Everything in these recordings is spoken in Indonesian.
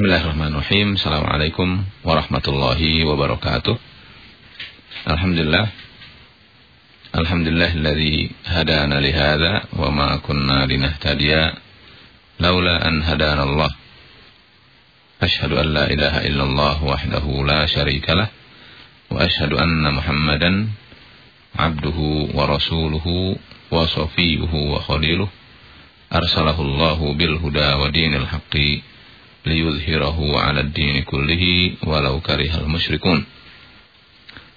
Bismillahirrahmanirrahim. Assalamualaikum warahmatullahi wabarakatuh. Alhamdulillah. Alhamdulillahilladzi hadana li wa ma kunna linahtadiya laula an hadana Allah. Ashhadu an la ilaha illallah wahdahu la syarika lah wa ashhadu anna Muhammadan abduhu wa rasuluhu wa safiyuhu wa khaliluhu arsalahu Allahu bil huda wa dinil haqqi liyudhhirahu 'ala ad-din kullihi walau karihal musyrikun.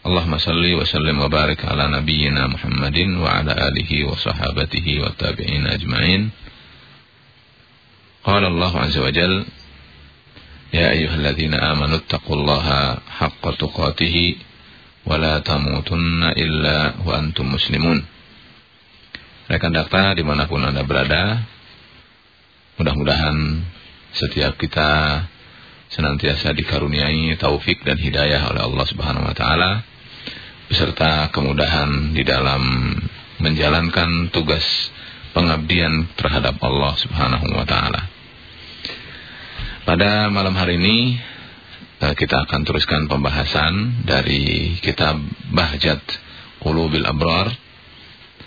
Allahumma salli wa sallim wa barik ala nabiyyina Muhammadin wa ala alihi wa sahabatihi wa tabi'in ajma'in. Qala Allah 'azza wa Ya ayyuhalladzina amanu taqullaha haqqa tuqatih wa la tamutunna illa wa antum muslimun. Rekan dakta di mana pun anda berada, mudah-mudahan setiap kita senantiasa dikaruniai taufik dan hidayah oleh Allah Subhanahu wa taala beserta kemudahan di dalam menjalankan tugas pengabdian terhadap Allah Subhanahu wa taala. Pada malam hari ini eh, kita akan teruskan pembahasan dari kitab Bahjat Qulubil Abrar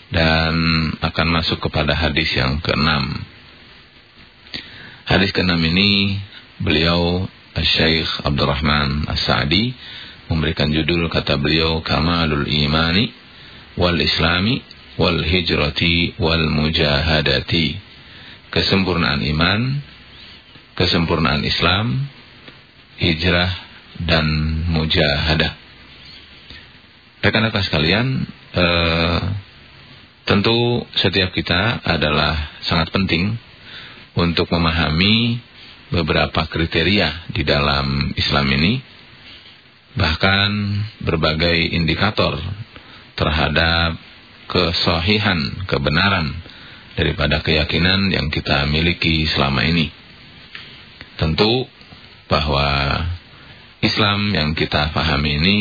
dan akan masuk kepada hadis yang keenam Hadis ke-6 ini beliau Syekh Abdurrahman As-Sa'di memberikan judul kata beliau Kamalul Imani wal Islami wal Hijrati wal Mujahadati. Kesempurnaan iman, kesempurnaan Islam, hijrah dan mujahadah. Rekan-rekan sekalian, eh, tentu setiap kita adalah sangat penting untuk memahami beberapa kriteria di dalam Islam ini bahkan berbagai indikator terhadap kesahihan, kebenaran daripada keyakinan yang kita miliki selama ini. Tentu bahwa Islam yang kita pahami ini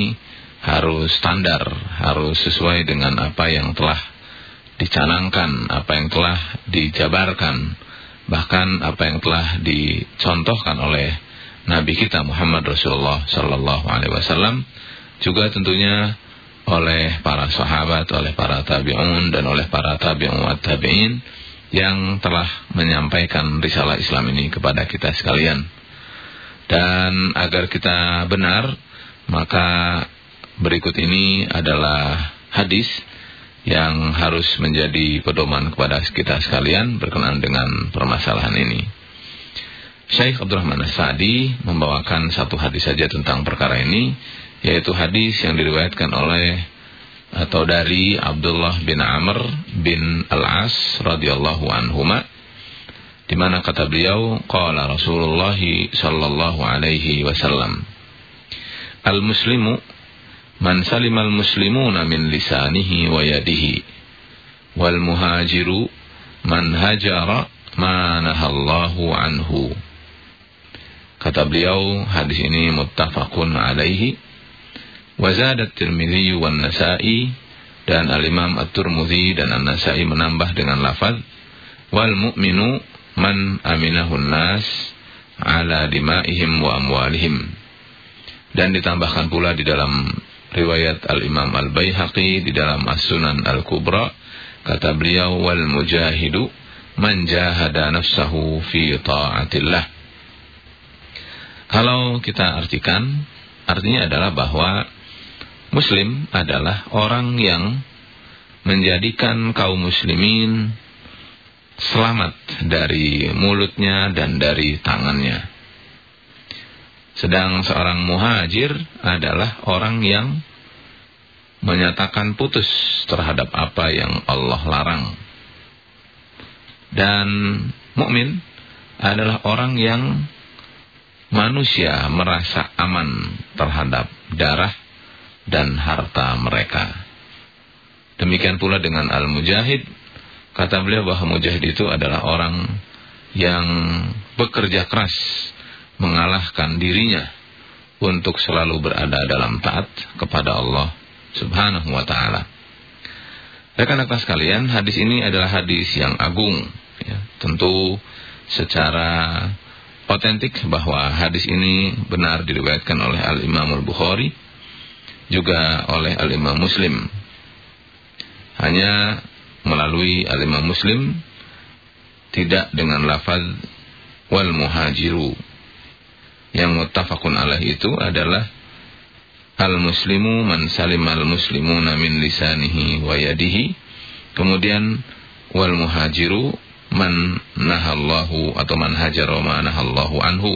harus standar, harus sesuai dengan apa yang telah dicanangkan, apa yang telah dijabarkan bahkan apa yang telah dicontohkan oleh Nabi kita Muhammad Rasulullah Sallallahu Alaihi Wasallam juga tentunya oleh para sahabat, oleh para tabi'un dan oleh para tabi'un wa tabi'in yang telah menyampaikan risalah Islam ini kepada kita sekalian. Dan agar kita benar, maka berikut ini adalah hadis yang harus menjadi pedoman kepada kita sekalian berkenaan dengan permasalahan ini. Syekh Abdurrahman As-Sa'di membawakan satu hadis saja tentang perkara ini, yaitu hadis yang diriwayatkan oleh atau dari Abdullah bin Amr bin Al-As radhiyallahu anhuma di mana kata beliau qala Rasulullah sallallahu alaihi wasallam Al-muslimu man salimal muslimuna min lisanihi wa yadihi. Wal muhajiru man hajara ma nahallahu anhu. Kata beliau hadis ini muttafaqun alaihi. Wa zadat tirmidzi wan nasa'i dan al-imam at-tirmidzi dan an-nasa'i menambah dengan lafaz wal mu'minu man aminahun nas ala dima'ihim wa amwalihim. Dan ditambahkan pula di dalam riwayat Al-Imam Al-Baihaqi di dalam As-Sunan Al-Kubra. Kata beliau wal mujahidu man jahada nafsahu fi ta'atillah. Kalau kita artikan artinya adalah bahwa muslim adalah orang yang menjadikan kaum muslimin selamat dari mulutnya dan dari tangannya sedang seorang muhajir adalah orang yang menyatakan putus terhadap apa yang Allah larang. Dan mukmin adalah orang yang manusia merasa aman terhadap darah dan harta mereka. Demikian pula dengan al-mujahid. Kata beliau bahwa mujahid itu adalah orang yang bekerja keras mengalahkan dirinya untuk selalu berada dalam taat kepada Allah Subhanahu wa taala. Rekan-rekan sekalian, hadis ini adalah hadis yang agung ya. Tentu secara otentik bahwa hadis ini benar diriwayatkan oleh Al-Imam Al-Bukhari juga oleh Al-Imam Muslim. Hanya melalui Al-Imam Muslim tidak dengan lafaz wal muhajiru. Yang muttafaqun alaih itu adalah al-muslimu man salimal muslimuna min lisanihi wa yadihi. Kemudian wal muhajiru man nahallahu atau man hajara ma nahallahu anhu.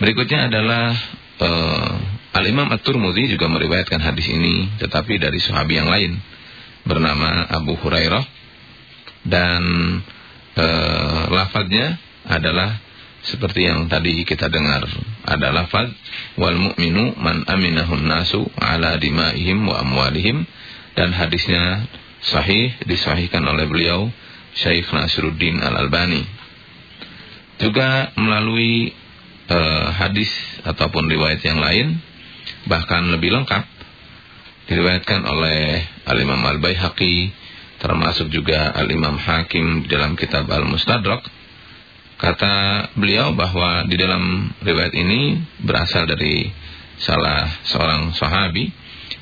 Berikutnya adalah uh, Al-Imam At-Turmudi juga meriwayatkan hadis ini tetapi dari sahabat yang lain bernama Abu Hurairah dan uh, lafadznya adalah seperti yang tadi kita dengar ada lafaz wal mu'minu man aminahun nasu ala dimaihim wa amwalihim dan hadisnya sahih disahihkan oleh beliau Syekh Nasruddin Al-Albani. Juga melalui uh, hadis ataupun riwayat yang lain bahkan lebih lengkap diriwayatkan oleh Al-Imam Al-Baihaqi termasuk juga Al-Imam Hakim dalam kitab Al-Mustadrak kata beliau bahwa di dalam riwayat ini berasal dari salah seorang sahabi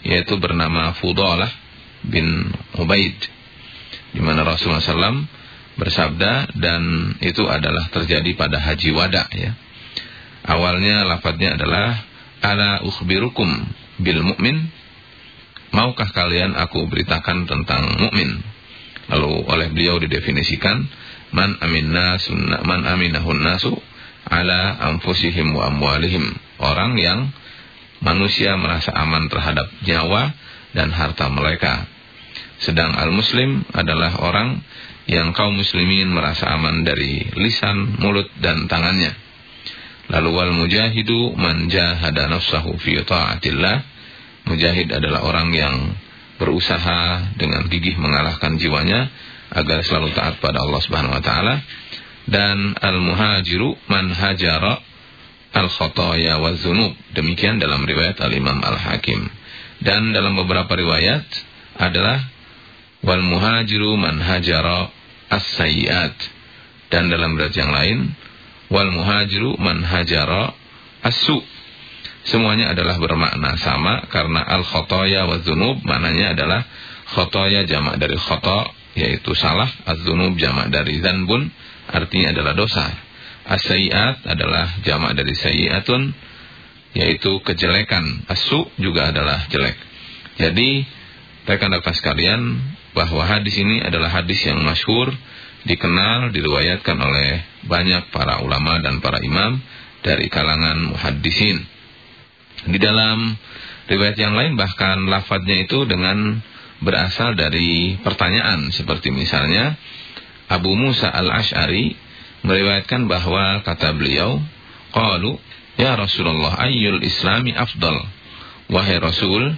yaitu bernama Fudalah bin Ubaid di mana Rasulullah SAW bersabda dan itu adalah terjadi pada haji wada ya. Awalnya lafadznya adalah ala ukhbirukum bil mu'min maukah kalian aku beritakan tentang mukmin. Lalu oleh beliau didefinisikan man aminna sunna man aminahun nasu ala anfusihim wa amwalihim. Orang yang manusia merasa aman terhadap nyawa dan harta mereka sedang al-muslim adalah orang yang kaum muslimin merasa aman dari lisan, mulut, dan tangannya. Lalu wal mujahidu man jahada nafsahu fi ta'atillah. Mujahid adalah orang yang berusaha dengan gigih mengalahkan jiwanya agar selalu taat pada Allah Subhanahu wa taala. Dan al-muhajiru man hajara al-khataya wa dzunub. Demikian dalam riwayat Al-Imam Al-Hakim. Dan dalam beberapa riwayat adalah wal muhajiru man hajara as-sayyiat dan dalam berat yang lain wal muhajiru man hajara as-su semuanya adalah bermakna sama karena al khotoya wa dzunub maknanya adalah khotoya jamak dari khoto yaitu salah az-dzunub jamak dari zanbun artinya adalah dosa. As-sayyiat adalah jamak dari sayyiatun yaitu kejelekan. As-su juga adalah jelek. Jadi rekan-rekan sekalian bahwa hadis ini adalah hadis yang masyhur, dikenal, diriwayatkan oleh banyak para ulama dan para imam dari kalangan muhaddisin. Di dalam riwayat yang lain bahkan lafadznya itu dengan berasal dari pertanyaan seperti misalnya Abu Musa al-Ash'ari meriwayatkan bahwa kata beliau, qalu ya Rasulullah ayyul islami afdal? Wahai Rasul,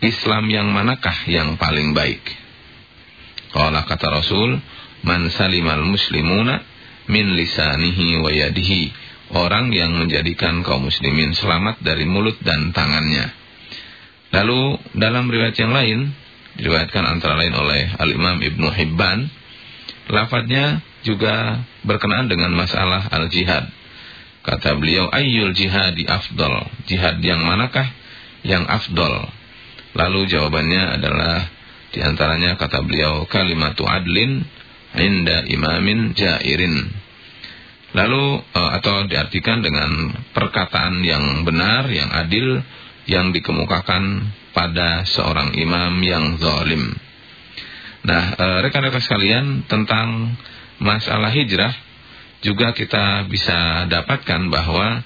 Islam yang manakah yang paling baik? Kalau kata Rasul, man salimal muslimuna min lisanihi wa yadihi. Orang yang menjadikan kaum muslimin selamat dari mulut dan tangannya. Lalu dalam riwayat yang lain, diriwayatkan antara lain oleh Al-Imam Ibnu Hibban, lafadznya juga berkenaan dengan masalah al-jihad. Kata beliau, ayyul jihadi afdal. Jihad yang manakah yang afdal? Lalu jawabannya adalah di antaranya kata beliau kalimatu adlin inda imamin jairin. Lalu eh, atau diartikan dengan perkataan yang benar, yang adil, yang dikemukakan pada seorang imam yang zalim. Nah, eh, rekan-rekan sekalian tentang masalah hijrah juga kita bisa dapatkan bahwa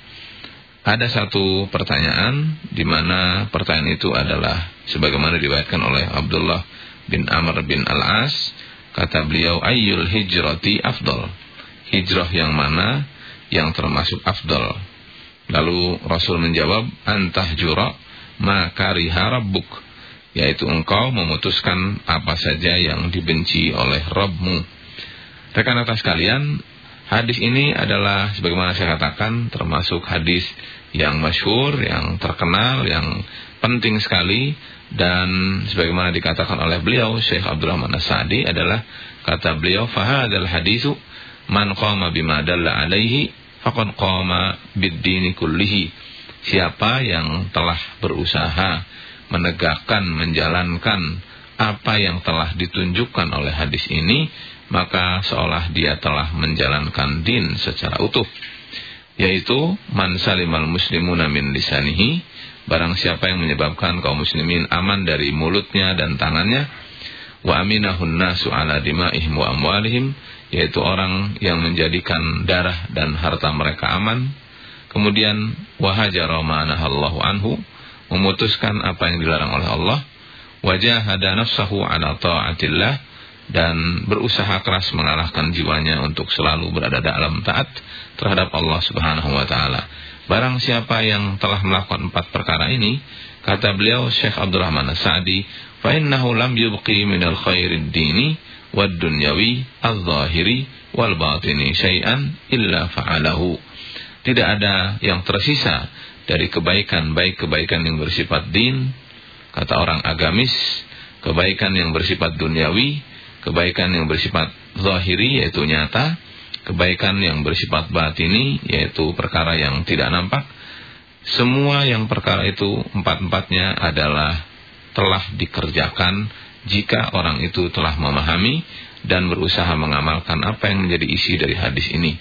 ada satu pertanyaan di mana pertanyaan itu adalah sebagaimana diriwayatkan oleh Abdullah bin Amr bin Al-As kata beliau ayyul hijrati afdal hijrah yang mana? Yang termasuk afdal lalu Rasul menjawab antah jura maka rabbuk. Yaitu engkau memutuskan apa saja yang dibenci oleh Rabbmu. Rekan atas kalian Hadis ini adalah sebagaimana saya katakan termasuk hadis yang masyhur, yang terkenal, yang penting sekali dan sebagaimana dikatakan oleh beliau Syekh Abdurrahman As-Sa'di adalah kata beliau fahadal hadisu man qama bima dalla alaihi faqad qama bid-dini kullihi. Siapa yang telah berusaha menegakkan menjalankan apa yang telah ditunjukkan oleh hadis ini maka seolah dia telah menjalankan din secara utuh. Yaitu man salimal muslimuna min lisanihi barang siapa yang menyebabkan kaum muslimin aman dari mulutnya dan tangannya wa aminahun nasu ala dima'ihim wa amwalihim yaitu orang yang menjadikan darah dan harta mereka aman. Kemudian wahajara ma'anahallahu anhu memutuskan apa yang dilarang oleh Allah. Wajahada nafsahu ala ta'atillah dan berusaha keras mengalahkan jiwanya untuk selalu berada dalam taat terhadap Allah Subhanahu wa taala. Barang siapa yang telah melakukan empat perkara ini, kata beliau Syekh Abdul Rahman As-Sa'di, fa innahu lam yubqi minal khairid dini wad dunyawi adh-dhahiri wal batini syai'an illa fa'alahu. Tidak ada yang tersisa dari kebaikan baik kebaikan yang bersifat din, kata orang agamis, kebaikan yang bersifat duniawi, kebaikan yang bersifat zahiri yaitu nyata, kebaikan yang bersifat batini yaitu perkara yang tidak nampak. Semua yang perkara itu empat-empatnya adalah telah dikerjakan jika orang itu telah memahami dan berusaha mengamalkan apa yang menjadi isi dari hadis ini.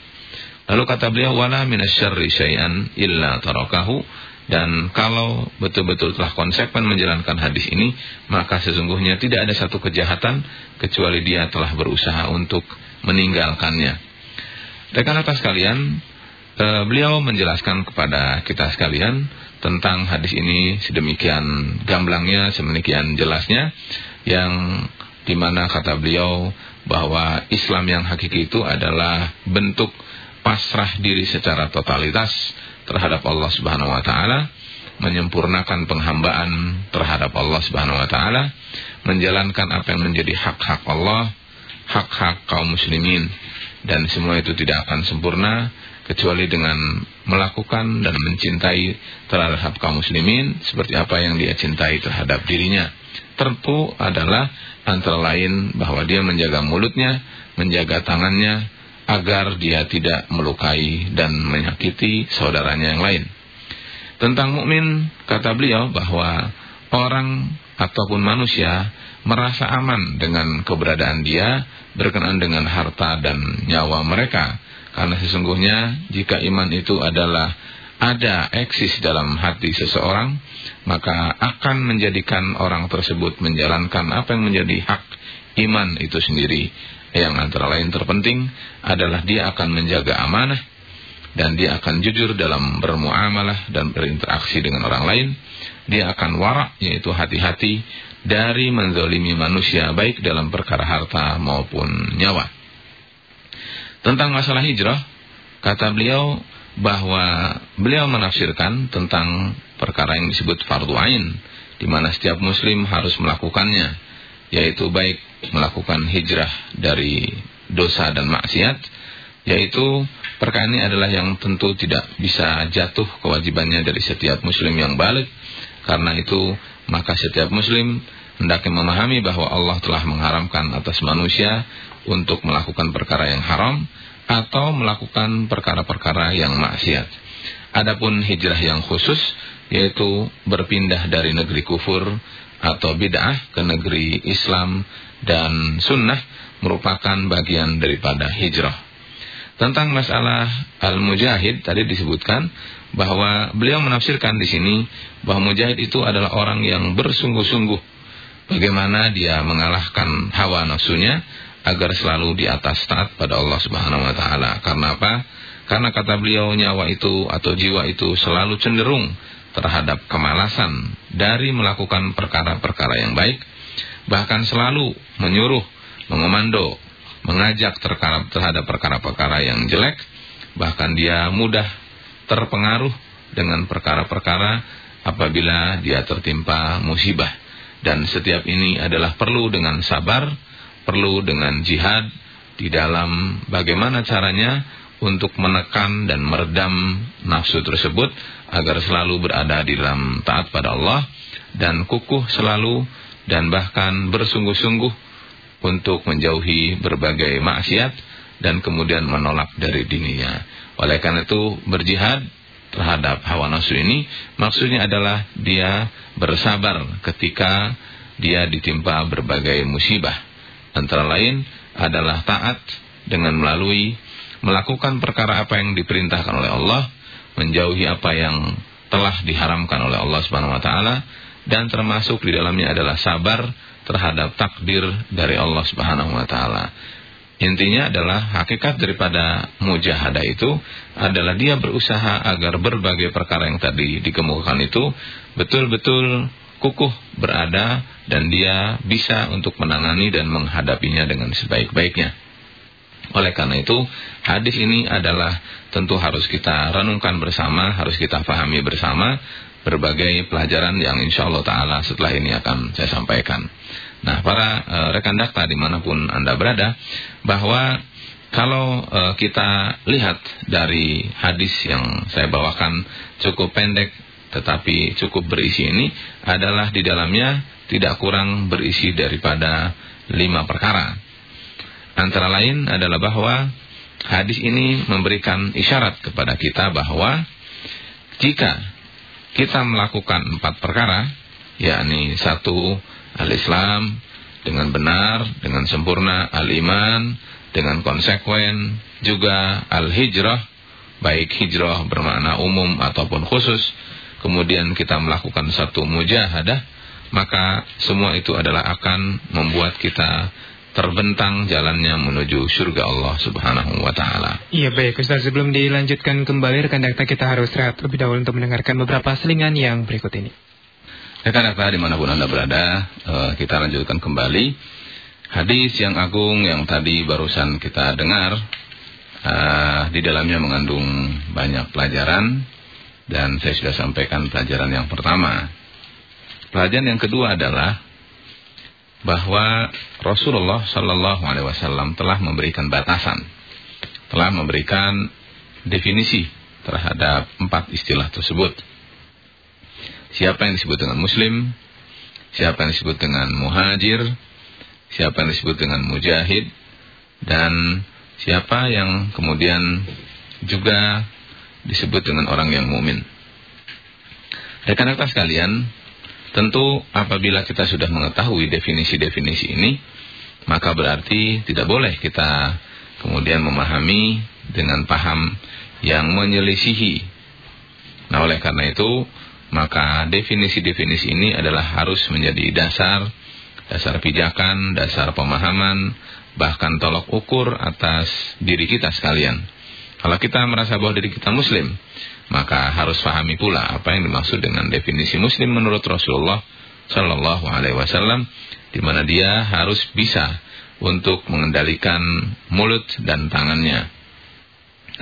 Lalu kata beliau wala minasyarri syai'an illa tarakahu dan kalau betul-betul telah konsekuen menjalankan hadis ini, maka sesungguhnya tidak ada satu kejahatan kecuali dia telah berusaha untuk meninggalkannya. Rekan atas kalian, eh, beliau menjelaskan kepada kita sekalian tentang hadis ini sedemikian gamblangnya, sedemikian jelasnya, yang di mana kata beliau bahwa Islam yang hakiki itu adalah bentuk pasrah diri secara totalitas terhadap Allah Subhanahu wa taala, menyempurnakan penghambaan terhadap Allah Subhanahu wa taala, menjalankan apa yang menjadi hak-hak Allah, hak-hak kaum muslimin dan semua itu tidak akan sempurna kecuali dengan melakukan dan mencintai terhadap kaum muslimin seperti apa yang dia cintai terhadap dirinya. Tentu adalah antara lain bahwa dia menjaga mulutnya, menjaga tangannya, agar dia tidak melukai dan menyakiti saudaranya yang lain. Tentang mukmin kata beliau bahwa orang ataupun manusia merasa aman dengan keberadaan dia berkenaan dengan harta dan nyawa mereka karena sesungguhnya jika iman itu adalah ada eksis dalam hati seseorang maka akan menjadikan orang tersebut menjalankan apa yang menjadi hak iman itu sendiri yang antara lain terpenting adalah dia akan menjaga amanah dan dia akan jujur dalam bermuamalah dan berinteraksi dengan orang lain. Dia akan warak yaitu hati-hati dari menzolimi manusia baik dalam perkara harta maupun nyawa. Tentang masalah hijrah, kata beliau bahwa beliau menafsirkan tentang perkara yang disebut fardu ain di mana setiap muslim harus melakukannya yaitu baik melakukan hijrah dari dosa dan maksiat yaitu perkara ini adalah yang tentu tidak bisa jatuh kewajibannya dari setiap muslim yang balik. Karena itu maka setiap muslim hendaknya memahami bahwa Allah telah mengharamkan atas manusia untuk melakukan perkara yang haram atau melakukan perkara-perkara yang maksiat. Adapun hijrah yang khusus yaitu berpindah dari negeri kufur atau bid'ah ke negeri Islam dan sunnah merupakan bagian daripada hijrah. Tentang masalah al-mujahid tadi disebutkan bahwa beliau menafsirkan di sini bahwa mujahid itu adalah orang yang bersungguh-sungguh bagaimana dia mengalahkan hawa nafsunya agar selalu di atas taat pada Allah Subhanahu wa taala. Karena apa? Karena kata beliau nyawa itu atau jiwa itu selalu cenderung terhadap kemalasan dari melakukan perkara-perkara yang baik, bahkan selalu menyuruh, mengomando, mengajak terhadap perkara-perkara yang jelek, bahkan dia mudah terpengaruh dengan perkara-perkara apabila dia tertimpa musibah. Dan setiap ini adalah perlu dengan sabar, perlu dengan jihad di dalam bagaimana caranya untuk menekan dan meredam nafsu tersebut agar selalu berada di dalam taat pada Allah dan kukuh selalu dan bahkan bersungguh-sungguh untuk menjauhi berbagai maksiat dan kemudian menolak dari dininya. Oleh karena itu berjihad terhadap hawa nafsu ini maksudnya adalah dia bersabar ketika dia ditimpa berbagai musibah. Antara lain adalah taat dengan melalui melakukan perkara apa yang diperintahkan oleh Allah, menjauhi apa yang telah diharamkan oleh Allah Subhanahu wa taala dan termasuk di dalamnya adalah sabar terhadap takdir dari Allah Subhanahu wa taala. Intinya adalah hakikat daripada mujahadah itu adalah dia berusaha agar berbagai perkara yang tadi dikemukakan itu betul-betul kukuh berada dan dia bisa untuk menangani dan menghadapinya dengan sebaik-baiknya. Oleh karena itu, hadis ini adalah tentu harus kita renungkan bersama, harus kita fahami bersama berbagai pelajaran yang insya Allah Ta'ala setelah ini akan saya sampaikan. Nah, para e, rekan dakta di mana pun Anda berada, bahwa kalau e, kita lihat dari hadis yang saya bawakan cukup pendek tetapi cukup berisi ini adalah di dalamnya tidak kurang berisi daripada lima perkara. Antara lain adalah bahwa hadis ini memberikan isyarat kepada kita bahwa jika kita melakukan empat perkara, yakni satu al-Islam dengan benar, dengan sempurna, al-iman dengan konsekuen, juga al-hijrah, baik hijrah bermakna umum ataupun khusus, kemudian kita melakukan satu mujahadah, maka semua itu adalah akan membuat kita terbentang jalannya menuju surga Allah Subhanahu wa taala. Iya baik Ustaz, sebelum dilanjutkan kembali rekan kita harus rehat lebih dahulu untuk mendengarkan beberapa selingan yang berikut ini. Rekan-rekan di mana pun Anda berada, uh, kita lanjutkan kembali. Hadis yang agung yang tadi barusan kita dengar, uh, di dalamnya mengandung banyak pelajaran, dan saya sudah sampaikan pelajaran yang pertama. Pelajaran yang kedua adalah bahwa Rasulullah Shallallahu Alaihi Wasallam telah memberikan batasan, telah memberikan definisi terhadap empat istilah tersebut siapa yang disebut dengan muslim, siapa yang disebut dengan muhajir, siapa yang disebut dengan mujahid, dan siapa yang kemudian juga disebut dengan orang yang mumin. Rekan-rekan sekalian, tentu apabila kita sudah mengetahui definisi-definisi ini, maka berarti tidak boleh kita kemudian memahami dengan paham yang menyelisihi. Nah oleh karena itu maka definisi-definisi ini adalah harus menjadi dasar, dasar pijakan, dasar pemahaman, bahkan tolok ukur atas diri kita sekalian. Kalau kita merasa bahwa diri kita muslim, maka harus pahami pula apa yang dimaksud dengan definisi muslim menurut Rasulullah Shallallahu Alaihi Wasallam, di mana dia harus bisa untuk mengendalikan mulut dan tangannya,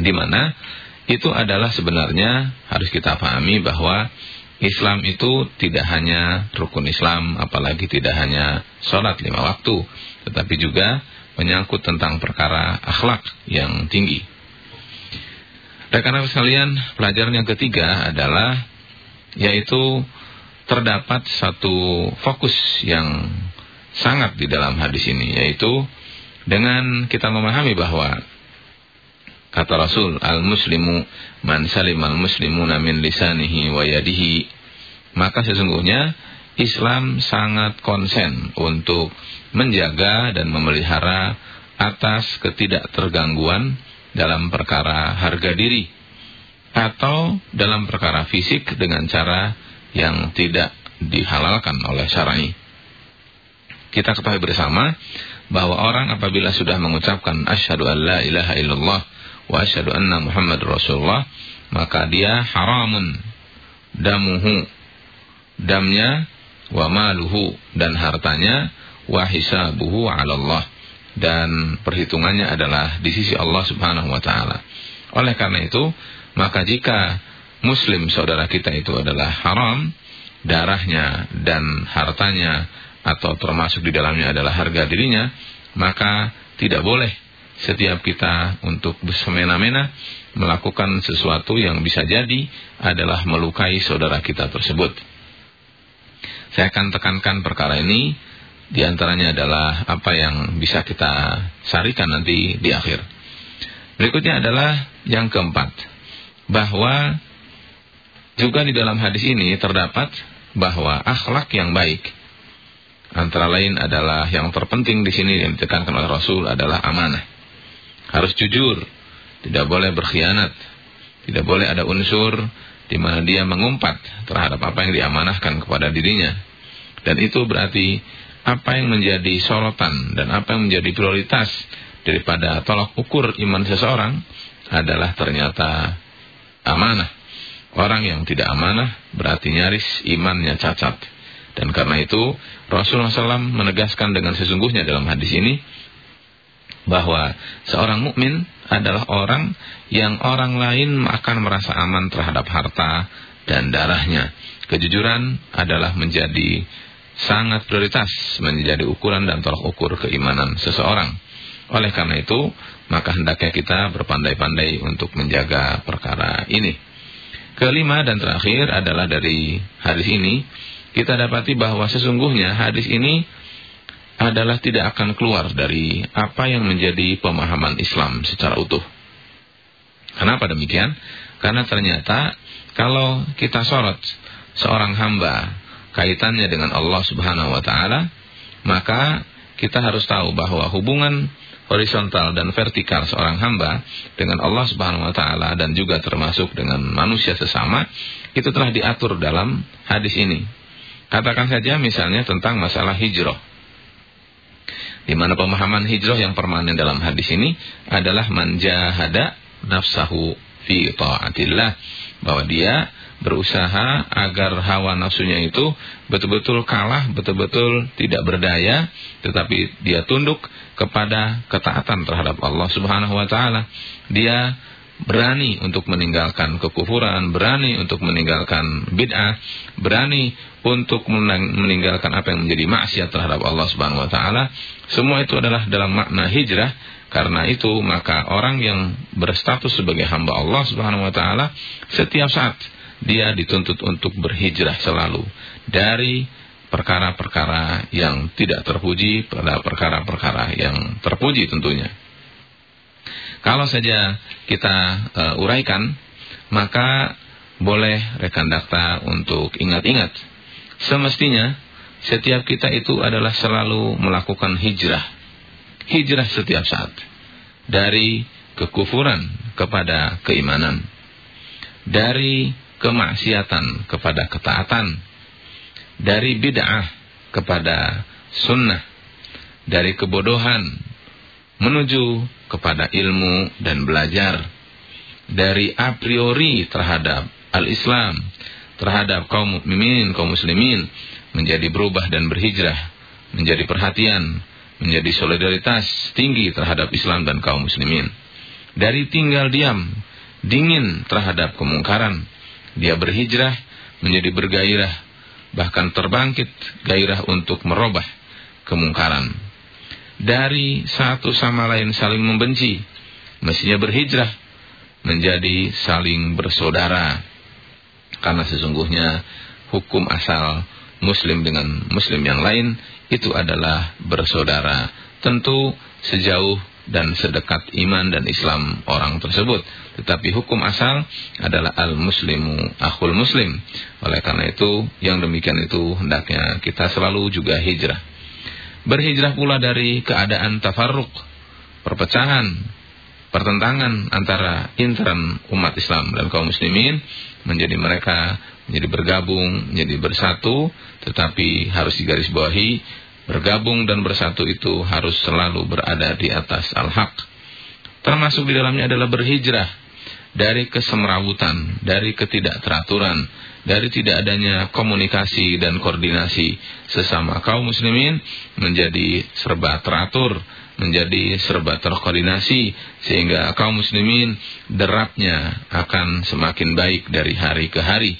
di mana itu adalah sebenarnya harus kita pahami bahwa Islam itu tidak hanya rukun Islam, apalagi tidak hanya sholat lima waktu, tetapi juga menyangkut tentang perkara akhlak yang tinggi. Rekan-rekan sekalian, pelajaran yang ketiga adalah yaitu terdapat satu fokus yang sangat di dalam hadis ini, yaitu dengan kita memahami bahwa Kata Rasul, al-muslimu man salimal muslimuna min lisanihi wa yadihi. Maka sesungguhnya Islam sangat konsen untuk menjaga dan memelihara atas ketidaktergangguan dalam perkara harga diri atau dalam perkara fisik dengan cara yang tidak dihalalkan oleh syar'i. Kita ketahui bersama bahwa orang apabila sudah mengucapkan asyhadu an la ilaha illallah wa asyhadu anna Muhammad Rasulullah maka dia haramun damuhu damnya wa maluhu dan hartanya wa hisabuhu 'ala Allah dan perhitungannya adalah di sisi Allah Subhanahu wa taala. Oleh karena itu, maka jika muslim saudara kita itu adalah haram darahnya dan hartanya atau termasuk di dalamnya adalah harga dirinya, maka tidak boleh setiap kita untuk bersemena-mena melakukan sesuatu yang bisa jadi adalah melukai saudara kita tersebut. Saya akan tekankan perkara ini di antaranya adalah apa yang bisa kita sarikan nanti di akhir. Berikutnya adalah yang keempat, bahwa juga di dalam hadis ini terdapat bahwa akhlak yang baik antara lain adalah yang terpenting di sini yang ditekankan oleh Rasul adalah amanah. Harus jujur, tidak boleh berkhianat, tidak boleh ada unsur di mana dia mengumpat terhadap apa yang diamanahkan kepada dirinya. Dan itu berarti apa yang menjadi sorotan dan apa yang menjadi prioritas daripada tolak ukur iman seseorang adalah ternyata amanah. Orang yang tidak amanah berarti nyaris imannya cacat. Dan karena itu Rasulullah SAW menegaskan dengan sesungguhnya dalam hadis ini bahwa seorang mukmin adalah orang yang orang lain akan merasa aman terhadap harta dan darahnya. Kejujuran adalah menjadi sangat prioritas menjadi ukuran dan tolak ukur keimanan seseorang. Oleh karena itu, maka hendaknya kita berpandai-pandai untuk menjaga perkara ini. Kelima dan terakhir adalah dari hadis ini kita dapati bahwa sesungguhnya hadis ini adalah tidak akan keluar dari apa yang menjadi pemahaman Islam secara utuh. Kenapa demikian? Karena ternyata kalau kita sorot seorang hamba kaitannya dengan Allah Subhanahu wa taala, maka kita harus tahu bahwa hubungan horizontal dan vertikal seorang hamba dengan Allah Subhanahu wa taala dan juga termasuk dengan manusia sesama itu telah diatur dalam hadis ini. Katakan saja misalnya tentang masalah hijrah. Di mana pemahaman hijrah yang permanen dalam hadis ini adalah manjahada nafsahu fi taatillah bahwa dia berusaha agar hawa nafsunya itu betul-betul kalah, betul-betul tidak berdaya, tetapi dia tunduk kepada ketaatan terhadap Allah Subhanahu wa taala. Dia berani untuk meninggalkan kekufuran, berani untuk meninggalkan bid'ah, berani untuk meninggalkan apa yang menjadi maksiat terhadap Allah Subhanahu wa taala. Semua itu adalah dalam makna hijrah. Karena itu maka orang yang berstatus sebagai hamba Allah Subhanahu wa taala setiap saat dia dituntut untuk berhijrah selalu dari perkara-perkara yang tidak terpuji pada perkara-perkara yang terpuji tentunya. Kalau saja kita uh, uraikan, maka boleh rekan dakta untuk ingat-ingat. Semestinya setiap kita itu adalah selalu melakukan hijrah. Hijrah setiap saat. Dari kekufuran kepada keimanan. Dari kemaksiatan kepada ketaatan. Dari bid'ah kepada sunnah. Dari kebodohan menuju kepada ilmu dan belajar dari a priori terhadap al-Islam, terhadap kaum mukminin, kaum muslimin menjadi berubah dan berhijrah, menjadi perhatian, menjadi solidaritas tinggi terhadap Islam dan kaum muslimin. Dari tinggal diam, dingin terhadap kemungkaran, dia berhijrah menjadi bergairah, bahkan terbangkit gairah untuk merubah kemungkaran dari satu sama lain saling membenci. Mestinya berhijrah menjadi saling bersaudara. Karena sesungguhnya hukum asal muslim dengan muslim yang lain itu adalah bersaudara. Tentu sejauh dan sedekat iman dan Islam orang tersebut. Tetapi hukum asal adalah al-muslimu akhul muslim. Oleh karena itu, yang demikian itu hendaknya kita selalu juga hijrah. Berhijrah pula dari keadaan tafarruk, perpecahan, pertentangan antara intern umat Islam dan kaum muslimin menjadi mereka menjadi bergabung, menjadi bersatu, tetapi harus digarisbawahi bergabung dan bersatu itu harus selalu berada di atas al-haq. Termasuk di dalamnya adalah berhijrah dari kesemrawutan, dari ketidakteraturan, dari tidak adanya komunikasi dan koordinasi sesama kaum muslimin menjadi serba teratur, menjadi serba terkoordinasi sehingga kaum muslimin derapnya akan semakin baik dari hari ke hari.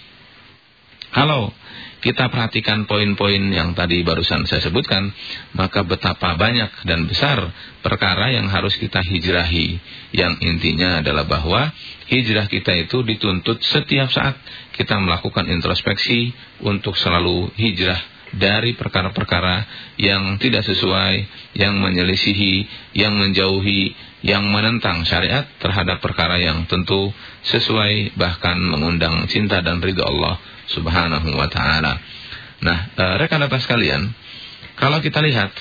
Kalau kita perhatikan poin-poin yang tadi barusan saya sebutkan, maka betapa banyak dan besar perkara yang harus kita hijrahi. Yang intinya adalah bahwa hijrah kita itu dituntut setiap saat kita melakukan introspeksi untuk selalu hijrah dari perkara-perkara yang tidak sesuai, yang menyelisihi, yang menjauhi yang menentang syariat terhadap perkara yang tentu sesuai bahkan mengundang cinta dan ridho Allah Subhanahu wa taala. Nah, e, rekan rekan sekalian, kalau kita lihat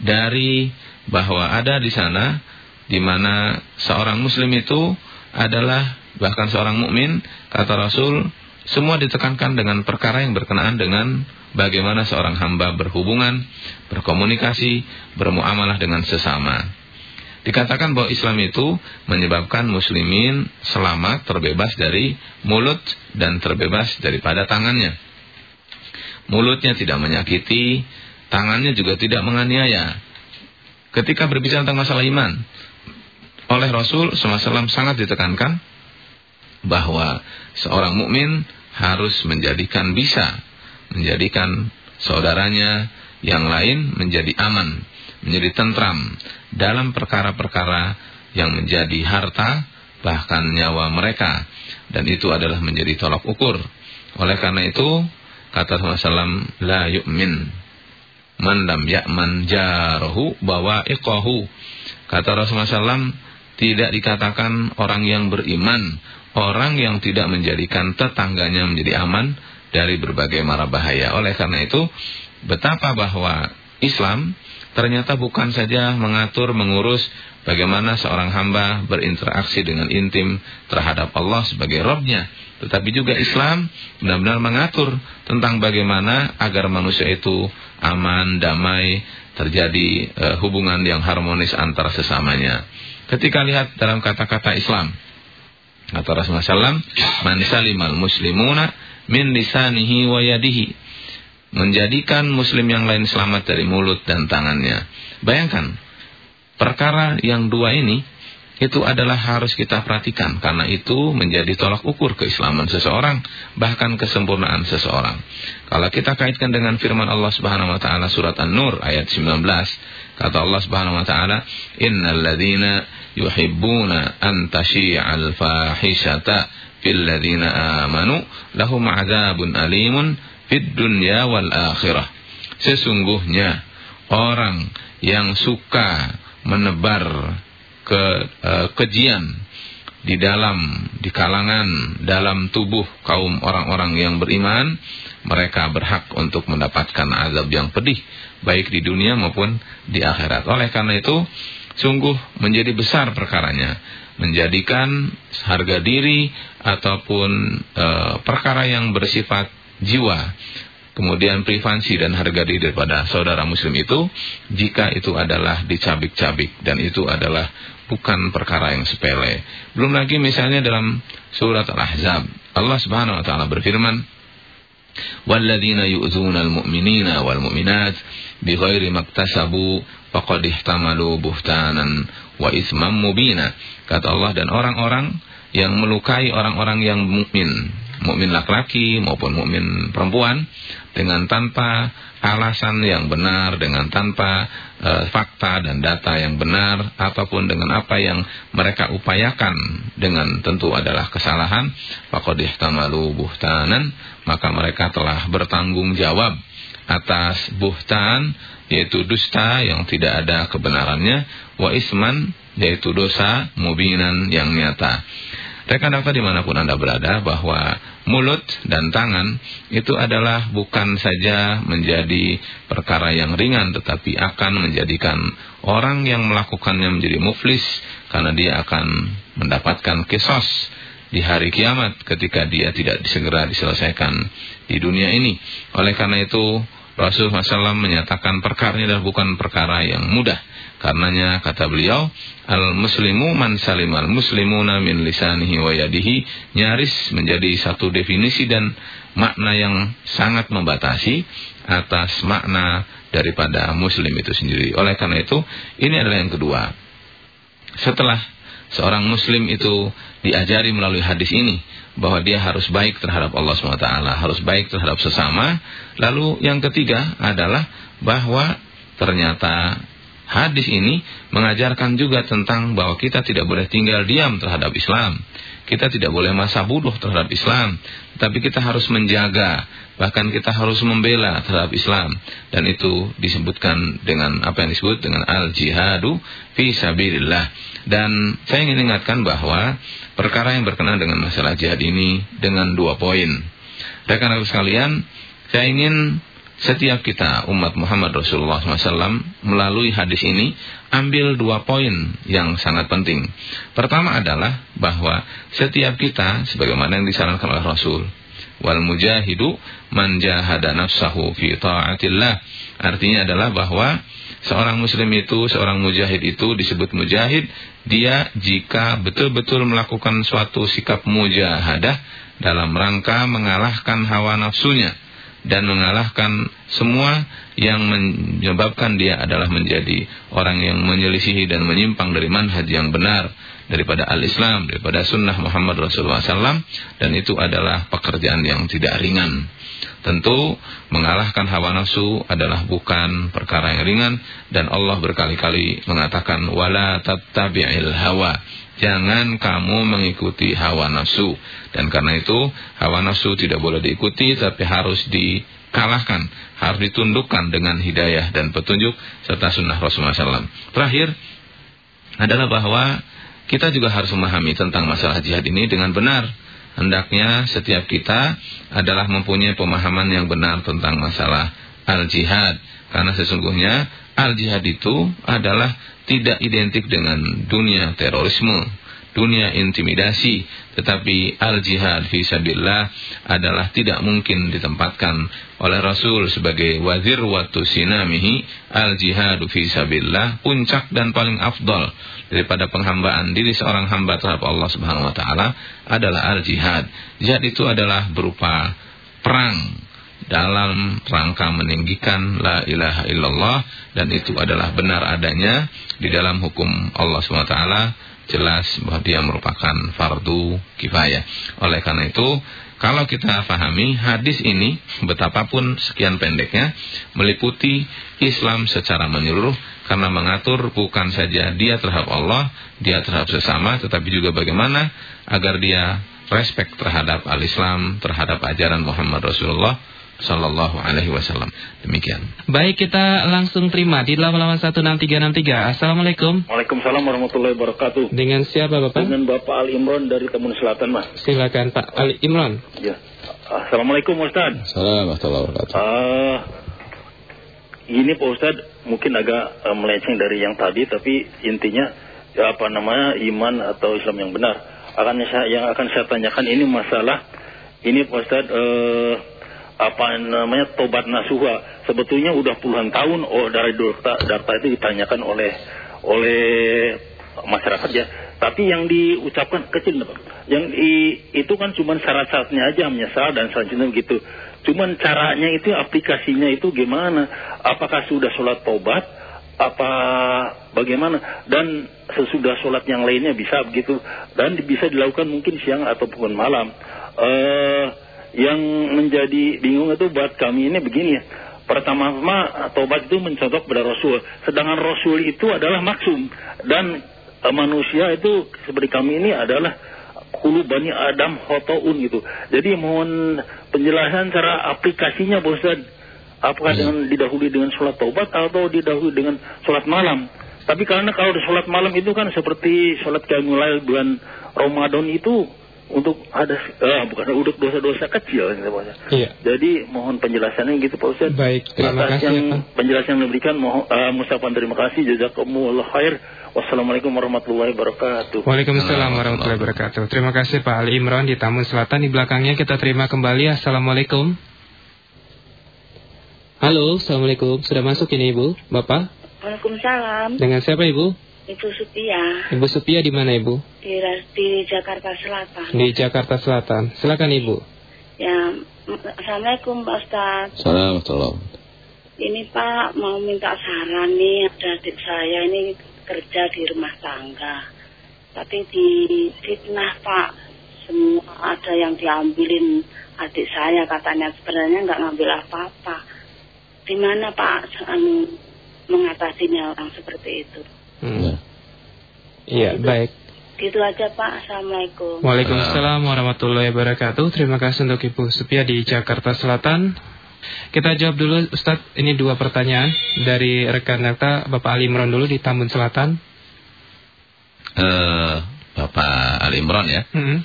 dari bahwa ada di sana di mana seorang muslim itu adalah bahkan seorang mukmin kata Rasul semua ditekankan dengan perkara yang berkenaan dengan bagaimana seorang hamba berhubungan, berkomunikasi, bermuamalah dengan sesama. Dikatakan bahwa Islam itu menyebabkan muslimin selamat, terbebas dari mulut dan terbebas daripada tangannya. Mulutnya tidak menyakiti, tangannya juga tidak menganiaya. Ketika berbicara tentang masalah iman, oleh Rasul SAW sangat ditekankan bahwa seorang mukmin harus menjadikan bisa menjadikan saudaranya yang lain menjadi aman, menjadi tentram dalam perkara-perkara yang menjadi harta bahkan nyawa mereka dan itu adalah menjadi tolak ukur. Oleh karena itu kata Rasulullah la yu'min man lam ya'man jarahu bawa'iqahu. Kata Rasulullah SAW tidak dikatakan orang yang beriman, orang yang tidak menjadikan tetangganya menjadi aman dari berbagai mara bahaya. Oleh karena itu betapa bahwa Islam ternyata bukan saja mengatur, mengurus bagaimana seorang hamba berinteraksi dengan intim terhadap Allah sebagai Robnya. Tetapi juga Islam benar-benar mengatur tentang bagaimana agar manusia itu aman, damai, terjadi uh, hubungan yang harmonis antara sesamanya. Ketika lihat dalam kata-kata Islam, kata Rasulullah SAW, Man salimal muslimuna min lisanihi wa yadihi menjadikan muslim yang lain selamat dari mulut dan tangannya. Bayangkan, perkara yang dua ini itu adalah harus kita perhatikan karena itu menjadi tolak ukur keislaman seseorang bahkan kesempurnaan seseorang. Kalau kita kaitkan dengan firman Allah Subhanahu wa taala surat An-Nur ayat 19 kata Allah Subhanahu wa taala innal ladzina yuhibbuna an tashi'al fahishata fil ladzina amanu lahum adzabun alimun fid dunya wal akhirah. Sesungguhnya orang yang suka menebar ke uh, kejian di dalam di kalangan dalam tubuh kaum orang-orang yang beriman mereka berhak untuk mendapatkan azab yang pedih baik di dunia maupun di akhirat oleh karena itu sungguh menjadi besar perkaranya menjadikan harga diri ataupun uh, perkara yang bersifat jiwa kemudian privasi dan harga diri daripada saudara muslim itu jika itu adalah dicabik-cabik dan itu adalah bukan perkara yang sepele. Belum lagi misalnya dalam surat Al-Ahzab Allah Subhanahu wa taala berfirman walladzina yu'dzuna al-mu'minina wal mu'minat bighairi maktasabu faqad ihtamalu buhtanan wa ismam mubina. Kata Allah dan orang-orang yang melukai orang-orang yang mukmin mukmin laki-laki maupun mukmin perempuan dengan tanpa alasan yang benar, dengan tanpa e, fakta dan data yang benar, ataupun dengan apa yang mereka upayakan dengan tentu adalah kesalahan, faqad ihtamalu buhtanan, maka mereka telah bertanggung jawab atas buhtan yaitu dusta yang tidak ada kebenarannya wa isman yaitu dosa mubinan yang nyata. Rekan-rekan di mana pun Anda berada bahwa mulut dan tangan itu adalah bukan saja menjadi perkara yang ringan tetapi akan menjadikan orang yang melakukannya menjadi muflis karena dia akan mendapatkan kisos di hari kiamat ketika dia tidak segera diselesaikan di dunia ini. Oleh karena itu Rasulullah SAW menyatakan perkara ini adalah bukan perkara yang mudah Karenanya kata beliau, al-muslimu man salimal muslimuna min lisanihi wa yadihi nyaris menjadi satu definisi dan makna yang sangat membatasi atas makna daripada muslim itu sendiri. Oleh karena itu, ini adalah yang kedua. Setelah seorang muslim itu diajari melalui hadis ini bahwa dia harus baik terhadap Allah SWT, harus baik terhadap sesama. Lalu yang ketiga adalah bahwa ternyata hadis ini mengajarkan juga tentang bahwa kita tidak boleh tinggal diam terhadap Islam. Kita tidak boleh masa bodoh terhadap Islam. Tapi kita harus menjaga, bahkan kita harus membela terhadap Islam. Dan itu disebutkan dengan apa yang disebut dengan al-jihadu fi sabilillah. Dan saya ingin ingatkan bahwa perkara yang berkenaan dengan masalah jihad ini dengan dua poin. Rekan-rekan sekalian, saya ingin setiap kita umat Muhammad Rasulullah SAW melalui hadis ini ambil dua poin yang sangat penting. Pertama adalah bahwa setiap kita sebagaimana yang disarankan oleh Rasul wal mujahidu man jahada nafsahu fi taatillah. Artinya adalah bahwa seorang muslim itu, seorang mujahid itu disebut mujahid dia jika betul-betul melakukan suatu sikap mujahadah dalam rangka mengalahkan hawa nafsunya dan mengalahkan semua yang menyebabkan dia adalah menjadi orang yang menyelisihi dan menyimpang dari manhaj yang benar daripada al-Islam, daripada sunnah Muhammad Rasulullah SAW dan itu adalah pekerjaan yang tidak ringan. Tentu mengalahkan hawa nafsu adalah bukan perkara yang ringan dan Allah berkali-kali mengatakan wala tattabi'il hawa Jangan kamu mengikuti hawa nafsu. Dan karena itu, hawa nafsu tidak boleh diikuti, tapi harus dikalahkan. Harus ditundukkan dengan hidayah dan petunjuk, serta sunnah Rasulullah SAW. Terakhir, adalah bahwa kita juga harus memahami tentang masalah jihad ini dengan benar. Hendaknya setiap kita adalah mempunyai pemahaman yang benar tentang masalah al-jihad. Karena sesungguhnya al-jihad itu adalah tidak identik dengan dunia terorisme, dunia intimidasi, tetapi al-jihad fi sabilillah adalah tidak mungkin ditempatkan oleh Rasul sebagai wazir watu sinamihi al-jihad fi sabilillah puncak dan paling afdol daripada penghambaan diri seorang hamba terhadap Allah Subhanahu wa taala adalah al-jihad. Jihad itu adalah berupa perang dalam rangka meninggikan la ilaha illallah dan itu adalah benar adanya di dalam hukum Allah SWT jelas bahwa dia merupakan fardu kifayah. Oleh karena itu, kalau kita pahami hadis ini betapapun sekian pendeknya meliputi Islam secara menyeluruh karena mengatur bukan saja dia terhadap Allah, dia terhadap sesama tetapi juga bagaimana agar dia respect terhadap al-Islam, terhadap ajaran Muhammad Rasulullah Sallallahu Alaihi Wasallam. Demikian. Baik, kita langsung terima di 8816363. Assalamualaikum. Waalaikumsalam warahmatullahi wabarakatuh. Dengan siapa Bapak? Dengan Bapak Ali Imron dari Kampung Selatan, Mas. Silakan Pak Ali Imron. Ya. Assalamualaikum Ustaz. Assalamualaikum warahmatullahi wabarakatuh. Uh, ini Pak Ustaz mungkin agak uh, melenceng dari yang tadi, tapi intinya ya, apa namanya iman atau Islam yang benar. Akan yang akan saya tanyakan ini masalah ini Pak Ustaz. Uh, apa namanya tobat nasuha. Sebetulnya udah puluhan tahun oh dari data data itu ditanyakan oleh oleh masyarakat ya. Tapi yang diucapkan kecil Pak. Yang i, itu kan cuma syarat-syaratnya aja menyesal dan selanjutnya begitu cuman caranya itu aplikasinya itu gimana? Apakah sudah sholat tobat? Apa bagaimana? Dan sesudah sholat yang lainnya bisa begitu? Dan bisa dilakukan mungkin siang ataupun malam. Eh yang menjadi bingung itu buat kami ini begini ya. Pertama-tama tobat itu mencontoh kepada Rasul. Sedangkan Rasul itu adalah maksum. Dan e, manusia itu seperti kami ini adalah kulu bani Adam hotoun gitu. Jadi mohon penjelasan cara aplikasinya Ustaz. Apakah iya. dengan didahului dengan sholat tobat atau didahului dengan sholat malam? Tapi karena kalau di sholat malam itu kan seperti sholat mulai bulan Ramadan itu untuk ada uh, bukan untuk dosa-dosa kecil Iya. Jadi mohon penjelasannya gitu Pak Ustaz. Baik, terima Atas kasih. Yang ya, penjelasan yang diberikan mohon uh, mengucapkan terima kasih jazakumullah khair. Wassalamualaikum warahmatullahi wabarakatuh. Waalaikumsalam warahmatullahi wabarakatuh. Terima kasih Pak Ali Imran di Taman Selatan di belakangnya kita terima kembali. Assalamualaikum. Halo, Assalamualaikum. Sudah masuk ini Ibu, Bapak? Waalaikumsalam. Dengan siapa Ibu? Ibu Supia. Ibu Supia di mana Ibu? Di, di Jakarta Selatan. Di Jakarta Selatan. Silakan Ibu. Ya, Assalamualaikum Pak Ustaz. Assalamualaikum. Ini Pak mau minta saran nih, ada adik saya ini kerja di rumah tangga. Tapi di fitnah Pak, semua ada yang diambilin adik saya katanya sebenarnya nggak ngambil apa-apa. Di mana Pak? Anu, mengatasinya orang seperti itu. Hmm. Ya. Iya, baik. Gitu aja Pak. Assalamualaikum. Waalaikumsalam warahmatullahi wabarakatuh. Terima kasih untuk Ibu Supia di Jakarta Selatan. Kita jawab dulu Ustadz, ini dua pertanyaan dari rekan data Bapak Ali Imron dulu di Tambun Selatan. Uh, Bapak Ali Imron ya. -hmm.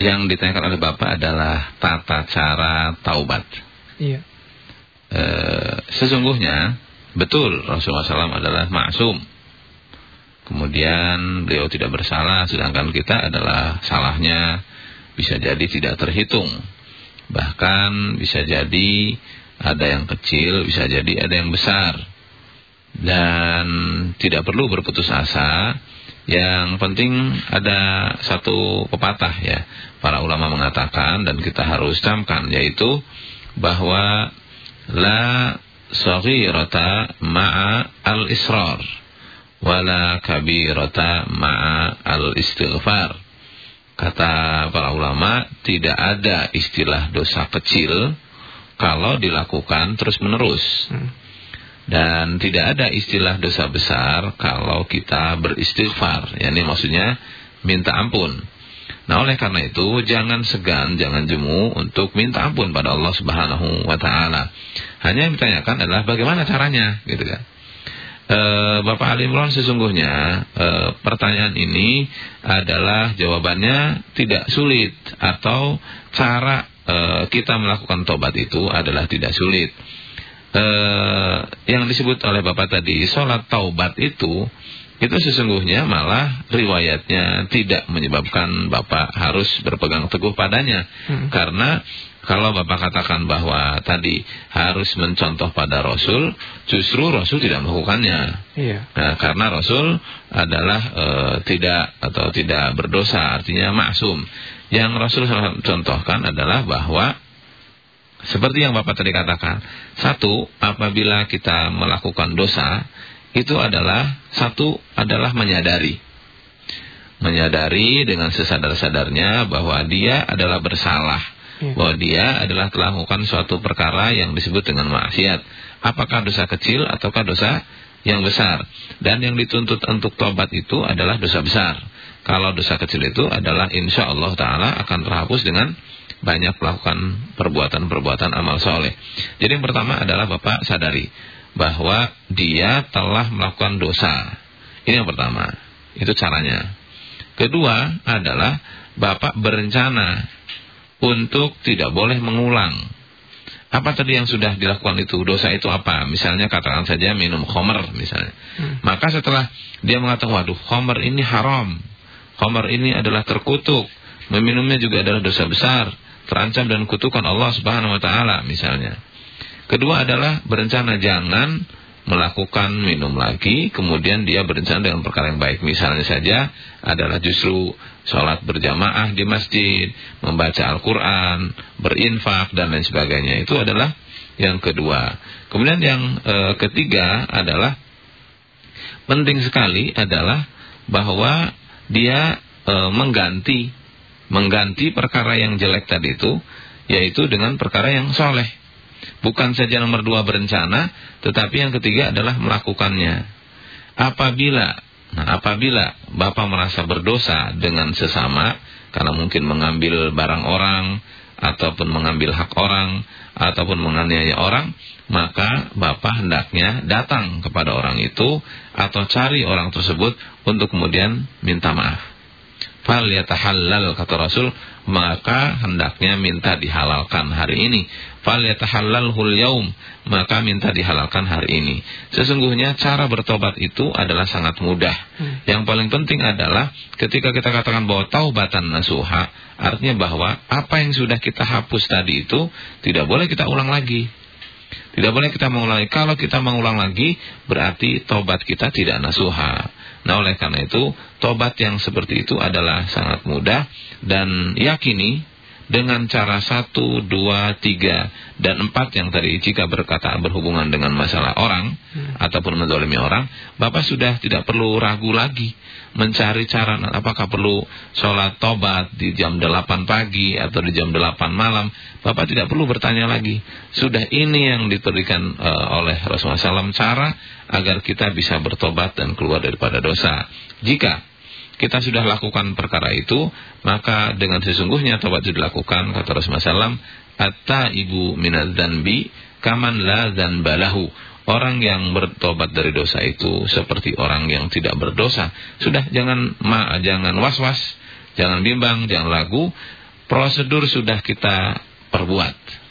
Yang ditanyakan oleh Bapak adalah tata cara taubat. Iya. Uh, sesungguhnya betul Rasulullah SAW adalah maksum. Kemudian beliau tidak bersalah, sedangkan kita adalah salahnya bisa jadi tidak terhitung. Bahkan bisa jadi ada yang kecil, bisa jadi ada yang besar. Dan tidak perlu berputus asa. Yang penting ada satu pepatah ya. Para ulama mengatakan dan kita harus camkan yaitu bahwa la saghirata ma'a al-israr wala kabirata ma'a al-istighfar. Kata para ulama, tidak ada istilah dosa kecil kalau dilakukan terus-menerus. Hmm. Dan tidak ada istilah dosa besar kalau kita beristighfar. Ya, ini maksudnya minta ampun. Nah, oleh karena itu jangan segan, jangan jemu untuk minta ampun pada Allah Subhanahu wa taala. Hanya yang ditanyakan adalah bagaimana caranya, gitu kan. E, Bapak Ali Imran sesungguhnya e, pertanyaan ini adalah jawabannya tidak sulit atau cara e, kita melakukan tobat itu adalah tidak sulit. E, yang disebut oleh Bapak tadi sholat taubat itu itu sesungguhnya malah riwayatnya tidak menyebabkan Bapak harus berpegang teguh padanya hmm. karena kalau Bapak katakan bahwa tadi harus mencontoh pada Rasul, justru Rasul tidak melakukannya. Iya. Nah, karena Rasul adalah e, tidak atau tidak berdosa, artinya maksum. Yang Rasul contohkan adalah bahwa seperti yang Bapak tadi katakan, satu, apabila kita melakukan dosa, itu adalah satu adalah menyadari. Menyadari dengan sesadar-sadarnya bahwa dia adalah bersalah ya. bahwa dia adalah telah melakukan suatu perkara yang disebut dengan maksiat. Apakah dosa kecil ataukah dosa yang besar? Dan yang dituntut untuk tobat itu adalah dosa besar. Kalau dosa kecil itu adalah insya Allah Taala akan terhapus dengan banyak melakukan perbuatan-perbuatan amal soleh. Jadi yang pertama adalah Bapak sadari bahwa dia telah melakukan dosa. Ini yang pertama. Itu caranya. Kedua adalah Bapak berencana untuk tidak boleh mengulang. Apa tadi yang sudah dilakukan itu? Dosa itu apa? Misalnya katakan saja minum khomer misalnya. Hmm. Maka setelah dia mengatakan, waduh khomer ini haram. Khomer ini adalah terkutuk. Meminumnya juga adalah dosa besar. Terancam dan kutukan Allah subhanahu wa ta'ala misalnya. Kedua adalah berencana jangan melakukan minum lagi, kemudian dia berencana dengan perkara yang baik. Misalnya saja adalah justru sholat berjamaah di masjid, membaca Al-Quran, berinfak, dan lain sebagainya. Itu adalah yang kedua. Kemudian yang e, ketiga adalah, penting sekali adalah bahwa dia e, mengganti, mengganti perkara yang jelek tadi itu, yaitu dengan perkara yang soleh. Bukan saja nomor dua berencana, tetapi yang ketiga adalah melakukannya. Apabila, nah apabila Bapak merasa berdosa dengan sesama, karena mungkin mengambil barang orang, ataupun mengambil hak orang, ataupun menganiaya orang, maka Bapak hendaknya datang kepada orang itu, atau cari orang tersebut untuk kemudian minta maaf. Fal yatahallal kata Rasul, maka hendaknya minta dihalalkan hari ini. Fal yatahallalhul yaum, maka minta dihalalkan hari ini. Sesungguhnya cara bertobat itu adalah sangat mudah. Hmm. Yang paling penting adalah ketika kita katakan bahwa taubatan nasuha, artinya bahwa apa yang sudah kita hapus tadi itu tidak boleh kita ulang lagi. Tidak boleh kita mengulangi. Kalau kita mengulang lagi, berarti tobat kita tidak nasuha. Nah oleh karena itu, tobat yang seperti itu adalah sangat mudah dan yakini dengan cara satu, dua, tiga, dan empat yang tadi jika berkata berhubungan dengan masalah orang hmm. ataupun mendolimi orang, Bapak sudah tidak perlu ragu lagi mencari cara apakah perlu sholat tobat di jam 8 pagi atau di jam 8 malam. Bapak tidak perlu bertanya lagi. Sudah ini yang diberikan uh, oleh Rasulullah SAW cara agar kita bisa bertobat dan keluar daripada dosa. Jika kita sudah lakukan perkara itu, maka dengan sesungguhnya tobat itu dilakukan, kata Rasulullah SAW, Atta ibu minad zanbi, kaman la zanbalahu. Orang yang bertobat dari dosa itu seperti orang yang tidak berdosa. Sudah jangan ma, jangan was-was, jangan bimbang, jangan lagu. Prosedur sudah kita perbuat.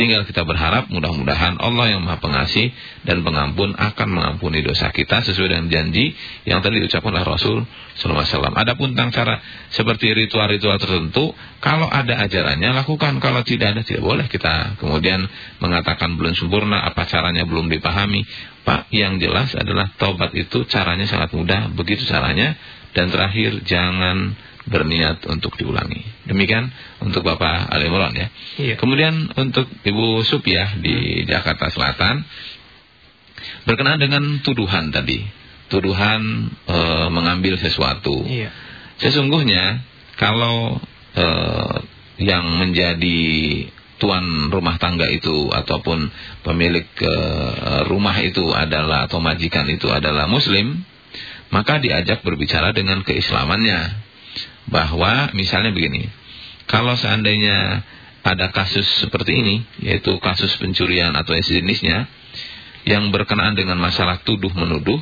Tinggal kita berharap mudah-mudahan Allah yang maha pengasih dan pengampun akan mengampuni dosa kita sesuai dengan janji yang tadi diucapkan oleh Rasul SAW. Adapun tentang cara seperti ritual-ritual tertentu, kalau ada ajarannya lakukan, kalau tidak ada tidak boleh kita kemudian mengatakan belum sempurna, apa caranya belum dipahami. Pak, yang jelas adalah taubat itu caranya sangat mudah, begitu caranya. Dan terakhir jangan berniat untuk diulangi. Demikian untuk Bapak Ali Imran ya. Iya. Kemudian untuk Ibu Supiah di Jakarta Selatan berkenaan dengan tuduhan tadi. Tuduhan e, mengambil sesuatu. Iya. Sesungguhnya kalau e, yang menjadi tuan rumah tangga itu ataupun pemilik e, rumah itu adalah atau majikan itu adalah muslim, maka diajak berbicara dengan keislamannya bahwa misalnya begini, kalau seandainya ada kasus seperti ini, yaitu kasus pencurian atau sejenisnya, yang berkenaan dengan masalah tuduh-menuduh,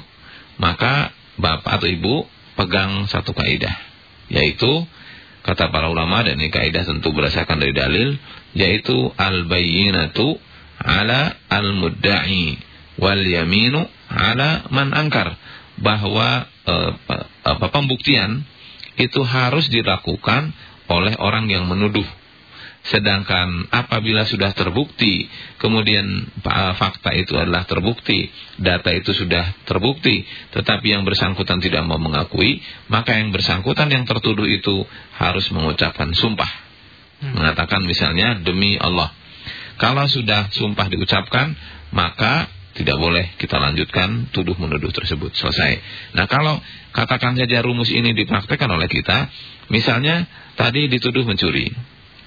maka bapak atau ibu pegang satu kaidah, yaitu kata para ulama dan ini kaidah tentu berdasarkan dari dalil, yaitu al-bayyinatu ala al-mudda'i wal yaminu ala man angkar bahwa eh, apa pembuktian itu harus dilakukan oleh orang yang menuduh. Sedangkan apabila sudah terbukti, kemudian fakta itu adalah terbukti, data itu sudah terbukti, tetapi yang bersangkutan tidak mau mengakui, maka yang bersangkutan yang tertuduh itu harus mengucapkan sumpah. Hmm. Mengatakan misalnya demi Allah. Kalau sudah sumpah diucapkan, maka tidak boleh kita lanjutkan tuduh menuduh tersebut selesai. Nah kalau katakan saja rumus ini dipraktekkan oleh kita, misalnya tadi dituduh mencuri,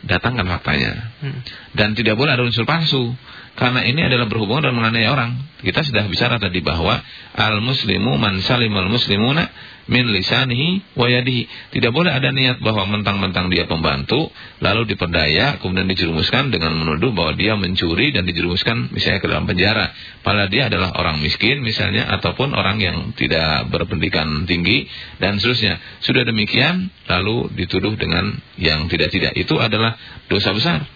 datangkan faktanya. Hmm. Dan tidak boleh ada unsur palsu. Karena ini adalah berhubungan dan menganiaya orang. Kita sudah bicara tadi bahwa al-muslimu man salimal muslimuna min lisanihi wa yadihi. Tidak boleh ada niat bahwa mentang-mentang dia pembantu lalu diperdaya kemudian dijerumuskan dengan menuduh bahwa dia mencuri dan dijerumuskan misalnya ke dalam penjara. Padahal dia adalah orang miskin misalnya ataupun orang yang tidak berpendidikan tinggi dan seterusnya. Sudah demikian lalu dituduh dengan yang tidak-tidak. Itu adalah dosa besar.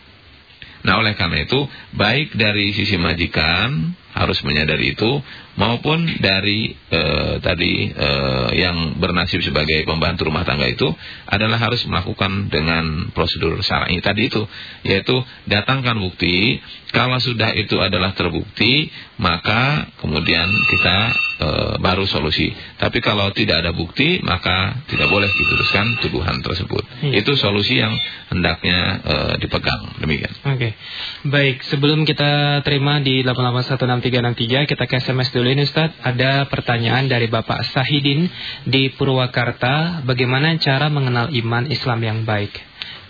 Nah oleh karena itu baik dari sisi majikan harus menyadari itu maupun dari e, tadi e, yang bernasib sebagai pembantu rumah tangga itu adalah harus melakukan dengan prosedur syar'i tadi itu yaitu datangkan bukti kalau sudah itu adalah terbukti maka kemudian kita e, baru solusi. Tapi kalau tidak ada bukti maka tidak boleh diteruskan tuduhan tersebut. Hmm. itu solusi yang hendaknya e, dipegang. Demikian. Oke. Okay. baik sebelum kita terima di 88163 363 kita ke SMS dulu ini Ustaz. Ada pertanyaan dari Bapak Sahidin di Purwakarta. Bagaimana cara mengenal iman Islam yang baik?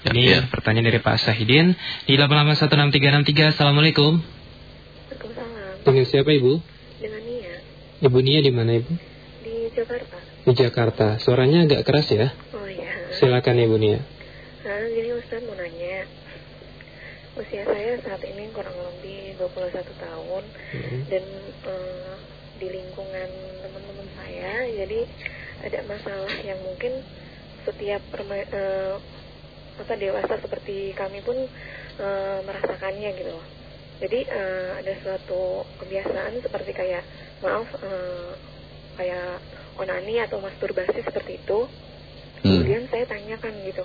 Ya, ini ya. pertanyaan dari Pak Sahidin di 8816363. Assalamualaikum. Waalaikumsalam. Dengan siapa Ibu? Dengan Nia. Ibu Nia di mana Ibu? Di Jakarta. Di Jakarta. Suaranya agak keras ya? Oh iya. Silakan Ibu Nia. Nah, jadi Ustaz mau nanya. Usia saya saat ini kurang lebih 21 tahun hmm. dan uh, di lingkungan teman-teman saya jadi ada masalah yang mungkin setiap uh, apa dewasa seperti kami pun uh, merasakannya gitu Jadi uh, ada suatu kebiasaan seperti kayak maaf uh, kayak onani atau masturbasi seperti itu. Hmm. Kemudian saya tanyakan gitu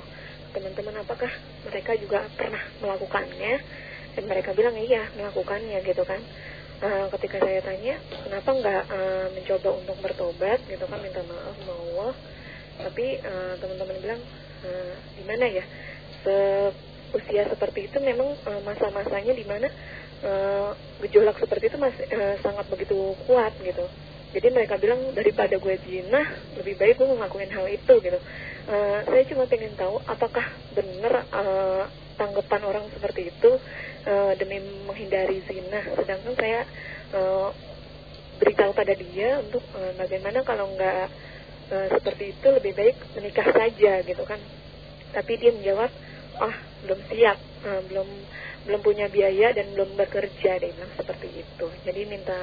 teman-teman apakah mereka juga pernah melakukannya dan mereka bilang iya melakukannya gitu kan uh, ketika saya tanya kenapa nggak uh, mencoba untuk bertobat gitu kan minta maaf sama Allah tapi uh, teman-teman bilang uh, gimana ya se usia seperti itu memang uh, masa-masanya di mana uh, gejolak seperti itu masih uh, sangat begitu kuat gitu. Jadi mereka bilang daripada gue zina lebih baik gue ngelakuin hal itu gitu. Uh, saya cuma pengen tahu apakah benar uh, tanggapan orang seperti itu uh, demi menghindari zina. Sedangkan saya uh, beritahu pada dia untuk uh, bagaimana kalau nggak uh, seperti itu lebih baik menikah saja gitu kan. Tapi dia menjawab, ah belum siap, uh, belum belum punya biaya dan belum bekerja dia bilang seperti itu. Jadi minta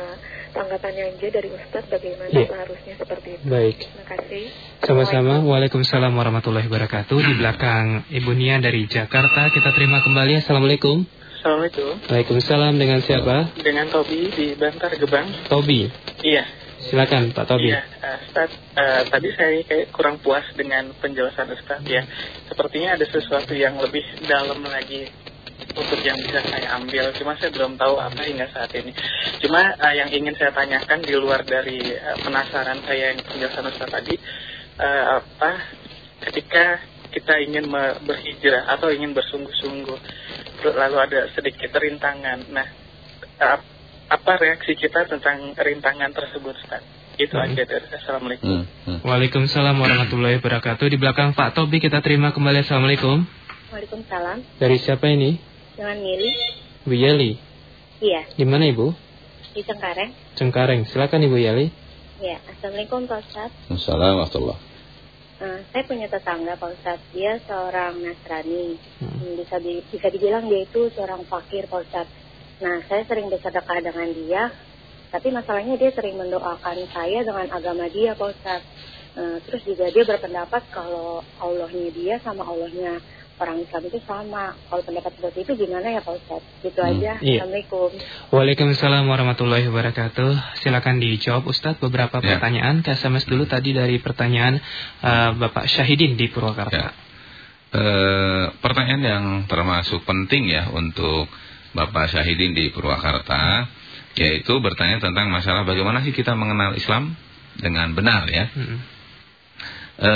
tanggapannya aja dari Ustadz bagaimana yeah. seharusnya seperti itu. Baik. Terima kasih. Sama-sama. Waalaikumsalam warahmatullahi wabarakatuh. Di belakang Ibu Nia dari Jakarta kita terima kembali. Assalamualaikum. Assalamualaikum. Waalaikumsalam dengan siapa? Dengan Tobi di Bantar Gebang. Tobi. Iya. Silakan Pak Tobi. Iya, uh, Ustaz, uh, tadi saya kayak kurang puas dengan penjelasan Ustaz ya. Sepertinya ada sesuatu yang lebih dalam lagi untuk yang bisa saya ambil. Cuma saya belum tahu apa hingga saat ini. Cuma uh, yang ingin saya tanyakan di luar dari uh, penasaran saya yang penjelasan Ustaz tadi, uh, apa ketika kita ingin berhijrah atau ingin bersungguh-sungguh, lalu ada sedikit rintangan. Nah, uh, apa reaksi kita tentang rintangan tersebut Ustaz? Itu hmm. aja dari Assalamualaikum. Hmm. Hmm. Waalaikumsalam warahmatullahi wabarakatuh. Di belakang Pak Tobi kita terima kembali Assalamualaikum. Waalaikumsalam. Dari siapa ini? Dengan Mili. Bu Yeli. Iya. Di mana Ibu? Di Cengkareng. Cengkareng. Silakan Ibu Yeli. Iya. Assalamualaikum Pak Ustaz. Assalamualaikum Uh, saya punya tetangga Pak Ustaz, dia seorang Nasrani, hmm. bisa di, bisa dibilang dia itu seorang fakir Pak Ustaz Nah, saya sering bersedekah dengan dia, tapi masalahnya dia sering mendoakan saya dengan agama dia, Pak Ustaz. Nah, terus juga dia berpendapat kalau Allahnya dia sama Allahnya orang Islam itu sama. Kalau pendapat seperti itu gimana ya Pak Ustaz? Gitu hmm, aja. Iya. Assalamualaikum. Waalaikumsalam warahmatullahi wabarakatuh. Silakan dijawab Ustaz beberapa ya. pertanyaan. Ke SMS dulu tadi dari pertanyaan uh, Bapak Syahidin di Purwakarta. Ya. Uh, pertanyaan yang termasuk penting ya untuk Bapak Syahidin di Purwakarta yaitu bertanya tentang masalah bagaimana sih kita mengenal Islam dengan benar ya. Hmm. E,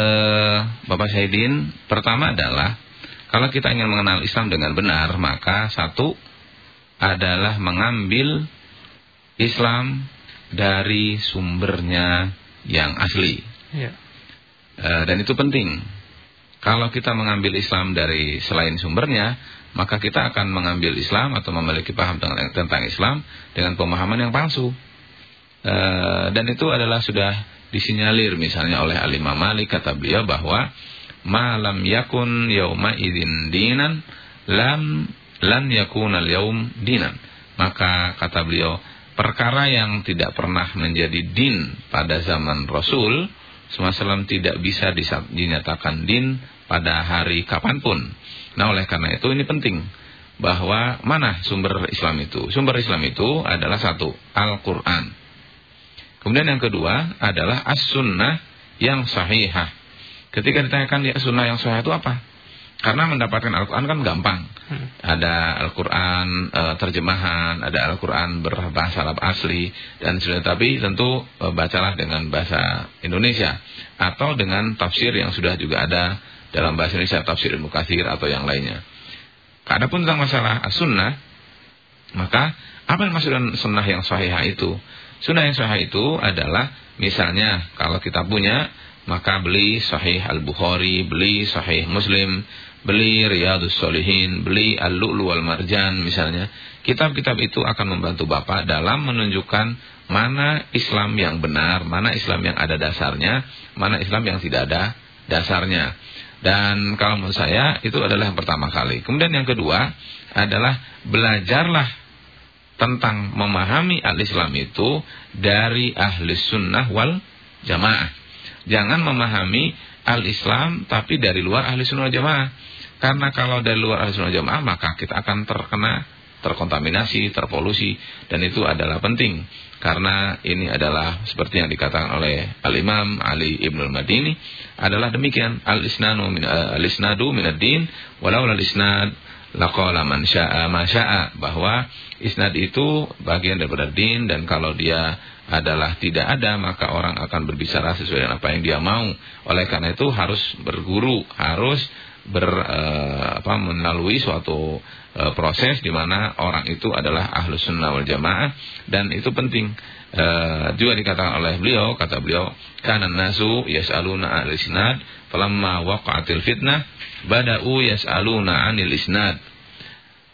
Bapak Syahidin pertama adalah kalau kita ingin mengenal Islam dengan benar maka satu adalah mengambil Islam dari sumbernya yang asli. Ya. E, dan itu penting. Kalau kita mengambil Islam dari selain sumbernya, maka kita akan mengambil Islam atau memiliki paham tentang Islam dengan pemahaman yang palsu. E, dan itu adalah sudah disinyalir misalnya oleh Alimah Malik kata beliau bahwa malam yakun yauma idin dinan lam lan yakun al yaum dinan. Maka kata beliau perkara yang tidak pernah menjadi din pada zaman Rasul SAW tidak bisa dinyatakan din pada hari kapan pun. Nah oleh karena itu ini penting bahwa mana sumber Islam itu? Sumber Islam itu adalah satu Al-Quran. Kemudian yang kedua adalah As-Sunnah yang sahihah. Ketika ditanyakan di As-Sunnah yang sahih itu apa? Karena mendapatkan Al-Quran kan gampang. Hmm. Ada Al-Quran e, terjemahan, ada Al-Quran berbahasa Arab asli, dan sudah tapi tentu e, bacalah dengan bahasa Indonesia. Atau dengan tafsir yang sudah juga ada dalam bahasa Indonesia tafsir Ibnu Katsir atau yang lainnya. Adapun tentang masalah as-sunnah, maka apa yang maksud sunnah yang sahih itu? Sunnah yang sahih itu adalah misalnya kalau kita punya maka beli sahih Al-Bukhari, beli sahih Muslim, beli Riyadus Solihin, beli Al-Lu'lu wal Marjan misalnya. Kitab-kitab itu akan membantu Bapak dalam menunjukkan mana Islam yang benar, mana Islam yang ada dasarnya, mana Islam yang tidak ada dasarnya. Dan kalau menurut saya itu adalah yang pertama kali. Kemudian yang kedua adalah belajarlah tentang memahami al-Islam itu dari ahli sunnah wal jamaah. Jangan memahami al-Islam tapi dari luar ahli sunnah jamaah. Karena kalau dari luar ahli sunnah jamaah maka kita akan terkena terkontaminasi, terpolusi. Dan itu adalah penting. Karena ini adalah seperti yang dikatakan oleh Al-Imam Ali Ibn Al-Madini adalah demikian. Al-isnadu min al-isnadu min ad-din walau al-isnad laqala man syaa ma syaa. Bahwa isnad itu bagian daripada din dan kalau dia adalah tidak ada maka orang akan berbicara sesuai dengan apa yang dia mau. Oleh karena itu harus berguru harus ber uh, apa melalui suatu uh, proses di mana orang itu adalah ahlus sunnah wal jamaah dan itu penting. Uh, juga dikatakan oleh beliau kata beliau kana nasu yas'aluna al isnad falamma waqa'atil fitnah bada'u yas'aluna 'anil isnad.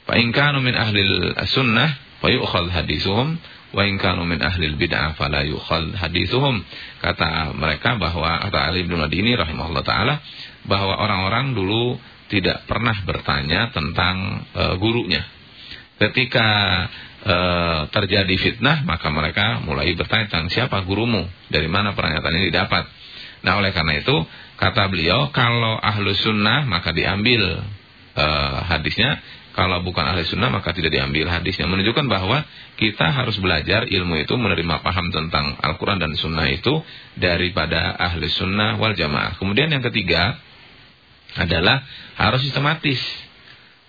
Fa in min ahli sunnah fa yu'khadh hadithuhum wa in kanu min ahli bid'ah fala yu'khadh hadithuhum kata mereka bahwa kata Ali bin Madini rahimahullah taala bahwa orang-orang dulu tidak pernah bertanya tentang e, gurunya. Ketika e, terjadi fitnah, maka mereka mulai bertanya tentang siapa gurumu, dari mana pernyataan ini didapat. Nah, oleh karena itu, kata beliau, kalau ahlu sunnah maka diambil e, hadisnya, kalau bukan ahli sunnah maka tidak diambil hadisnya. Menunjukkan bahwa kita harus belajar ilmu itu menerima paham tentang Al-Quran dan sunnah itu daripada ahli sunnah wal jamaah. Kemudian yang ketiga, adalah harus sistematis.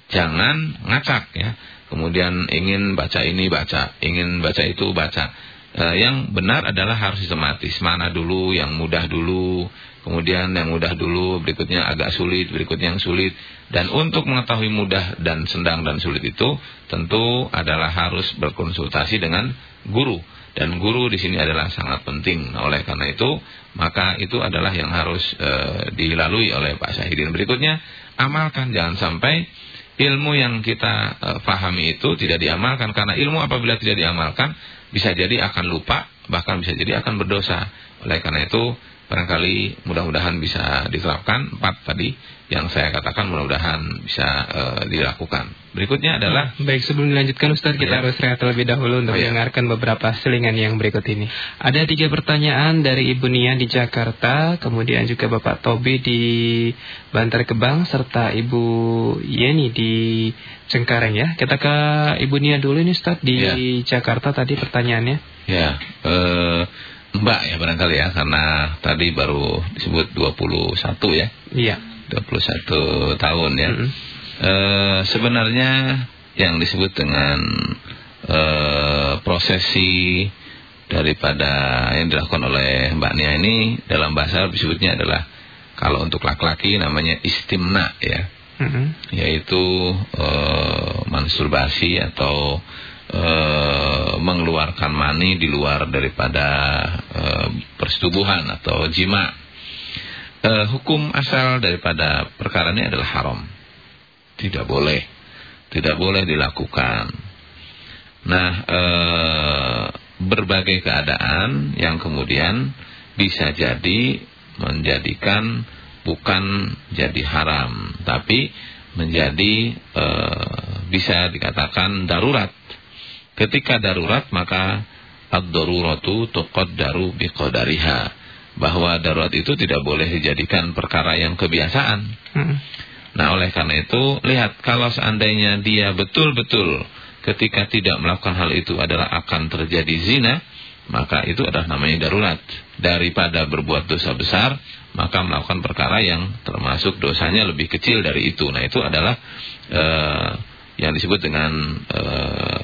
Jangan ngacak ya. Kemudian ingin baca ini baca, ingin baca itu baca. E, yang benar adalah harus sistematis. Mana dulu, yang mudah dulu, kemudian yang mudah dulu, berikutnya agak sulit, berikutnya yang sulit. Dan untuk mengetahui mudah dan sedang dan sulit itu tentu adalah harus berkonsultasi dengan guru dan guru di sini adalah sangat penting. Nah, oleh karena itu, maka itu adalah yang harus e, dilalui oleh Pak Syahidin. Berikutnya, amalkan jangan sampai ilmu yang kita e, pahami itu tidak diamalkan karena ilmu apabila tidak diamalkan bisa jadi akan lupa, bahkan bisa jadi akan berdosa. Oleh karena itu, barangkali mudah-mudahan bisa diterapkan empat tadi yang saya katakan mudah-mudahan bisa uh, dilakukan. Berikutnya adalah Baik, sebelum dilanjutkan Ustaz kita ya. harus rehat terlebih dahulu untuk oh, ya. mendengarkan beberapa selingan yang berikut ini. Ada tiga pertanyaan dari Ibu Nia di Jakarta, kemudian juga Bapak Tobi di Bantar Kebang serta Ibu Yeni di Cengkareng ya. Kita ke Ibu Nia dulu ini Ustaz di ya. Jakarta tadi pertanyaannya. Ya, uh, Mbak ya barangkali ya karena tadi baru disebut 21 ya. Iya. 21 tahun ya. Mm -hmm. e, sebenarnya yang disebut dengan e, prosesi daripada yang dilakukan oleh Mbak Nia ini dalam bahasa disebutnya adalah kalau untuk laki-laki namanya istimna ya. Mm -hmm. Yaitu e, masturbasi atau e, mengeluarkan mani di luar daripada e, persetubuhan atau jima uh, hukum asal daripada perkara ini adalah haram. Tidak boleh. Tidak boleh dilakukan. Nah, uh, berbagai keadaan yang kemudian bisa jadi menjadikan bukan jadi haram, tapi menjadi uh, bisa dikatakan darurat. Ketika darurat maka ad-daruratu tuqaddaru biqadariha bahwa darurat itu tidak boleh dijadikan perkara yang kebiasaan. Hmm. Nah, oleh karena itu, lihat kalau seandainya dia betul-betul ketika tidak melakukan hal itu adalah akan terjadi zina, maka itu adalah namanya darurat. Daripada berbuat dosa besar, maka melakukan perkara yang termasuk dosanya lebih kecil dari itu. Nah, itu adalah uh, yang disebut dengan e,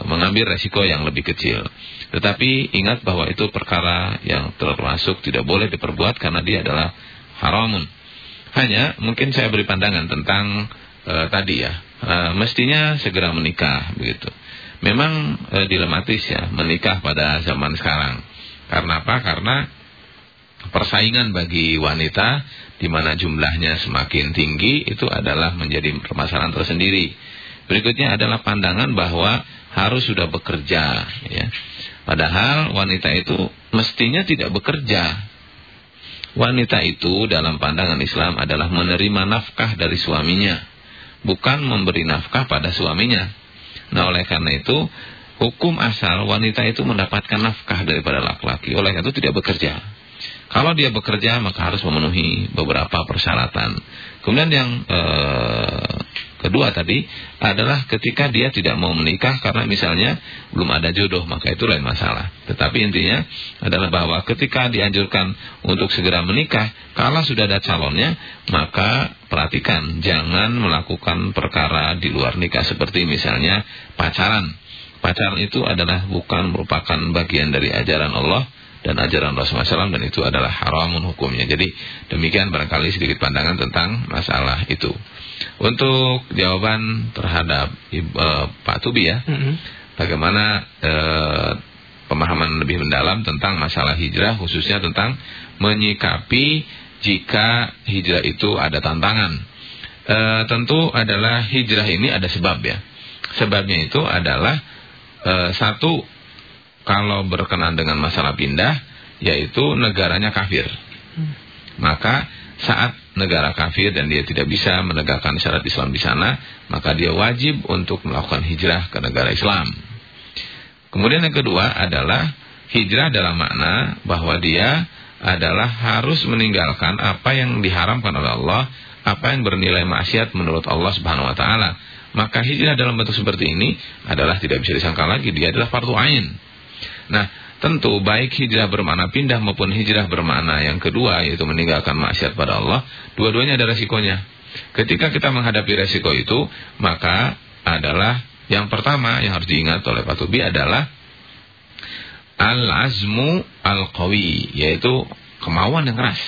mengambil resiko yang lebih kecil. Tetapi ingat bahwa itu perkara yang termasuk tidak boleh diperbuat karena dia adalah haramun. Hanya mungkin saya beri pandangan tentang e, tadi ya, e, mestinya segera menikah begitu. Memang e, dilematis ya menikah pada zaman sekarang. Karena apa? Karena persaingan bagi wanita di mana jumlahnya semakin tinggi itu adalah menjadi permasalahan tersendiri. Berikutnya adalah pandangan bahwa harus sudah bekerja ya. Padahal wanita itu mestinya tidak bekerja. Wanita itu dalam pandangan Islam adalah menerima nafkah dari suaminya, bukan memberi nafkah pada suaminya. Nah, oleh karena itu, hukum asal wanita itu mendapatkan nafkah daripada laki-laki, oleh karena itu tidak bekerja. Kalau dia bekerja maka harus memenuhi beberapa persyaratan. Kemudian yang eh, Kedua tadi adalah ketika dia tidak mau menikah karena misalnya belum ada jodoh, maka itu lain masalah. Tetapi intinya adalah bahwa ketika dianjurkan untuk segera menikah, kalau sudah ada calonnya, maka perhatikan jangan melakukan perkara di luar nikah seperti misalnya pacaran. Pacaran itu adalah bukan merupakan bagian dari ajaran Allah dan ajaran Rasulullah SAW dan itu adalah haramun hukumnya. Jadi demikian barangkali sedikit pandangan tentang masalah itu. Untuk jawaban terhadap uh, Pak Tubi ya, mm -hmm. bagaimana uh, pemahaman lebih mendalam tentang masalah hijrah khususnya tentang menyikapi jika hijrah itu ada tantangan. E, tentu adalah hijrah ini ada sebab ya. Sebabnya itu adalah e, satu kalau berkenan dengan masalah pindah yaitu negaranya kafir. Maka saat negara kafir dan dia tidak bisa menegakkan syarat Islam di sana, maka dia wajib untuk melakukan hijrah ke negara Islam. Kemudian yang kedua adalah hijrah dalam makna bahwa dia adalah harus meninggalkan apa yang diharamkan oleh Allah, apa yang bernilai maksiat menurut Allah Subhanahu wa taala. Maka hijrah dalam bentuk seperti ini adalah tidak bisa disangka lagi dia adalah fardu ain. Nah, tentu baik hijrah bermakna pindah maupun hijrah bermakna yang kedua yaitu meninggalkan maksiat pada Allah, dua-duanya ada resikonya. Ketika kita menghadapi resiko itu, maka adalah yang pertama yang harus diingat oleh Pak Tubi adalah al-azmu al-qawi, yaitu kemauan yang keras.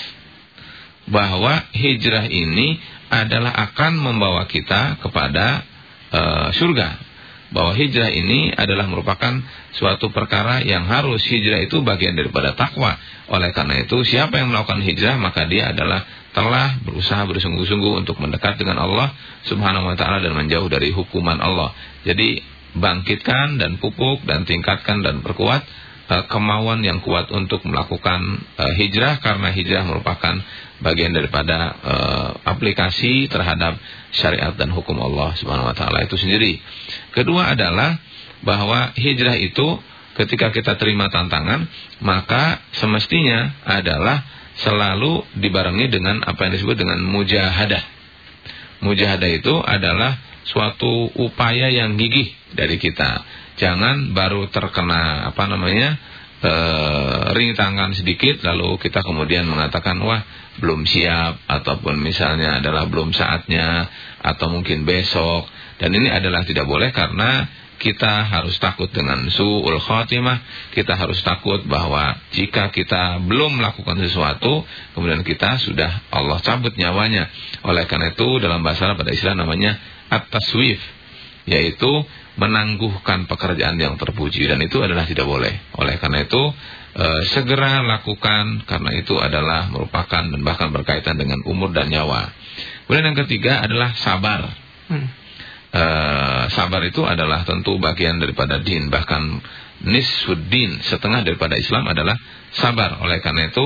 Bahwa hijrah ini adalah akan membawa kita kepada uh, surga. Bahwa hijrah ini adalah merupakan suatu perkara yang harus hijrah itu bagian daripada takwa. Oleh karena itu, siapa yang melakukan hijrah maka dia adalah telah berusaha bersungguh-sungguh untuk mendekat dengan Allah Subhanahu wa taala dan menjauh dari hukuman Allah. Jadi bangkitkan dan pupuk dan tingkatkan dan perkuat uh, kemauan yang kuat untuk melakukan uh, hijrah karena hijrah merupakan bagian daripada uh, aplikasi terhadap syariat dan hukum Allah Subhanahu wa taala itu sendiri. Kedua adalah bahwa hijrah itu ketika kita terima tantangan maka semestinya adalah selalu dibarengi dengan apa yang disebut dengan mujahadah. Mujahadah itu adalah suatu upaya yang gigih dari kita Jangan baru terkena apa namanya e, rintangan sedikit lalu kita kemudian mengatakan wah belum siap ataupun misalnya adalah belum saatnya atau mungkin besok dan ini adalah tidak boleh karena kita harus takut dengan su'ul khatimah, kita harus takut bahwa jika kita belum melakukan sesuatu, kemudian kita sudah Allah cabut nyawanya. Oleh karena itu dalam bahasa pada istilah namanya at-taswif, yaitu menangguhkan pekerjaan yang terpuji dan itu adalah tidak boleh. Oleh karena itu e, segera lakukan karena itu adalah merupakan dan bahkan berkaitan dengan umur dan nyawa. Kemudian yang ketiga adalah sabar. Hmm. E, sabar itu adalah tentu bagian daripada din bahkan nisfuddin setengah daripada Islam adalah sabar. Oleh karena itu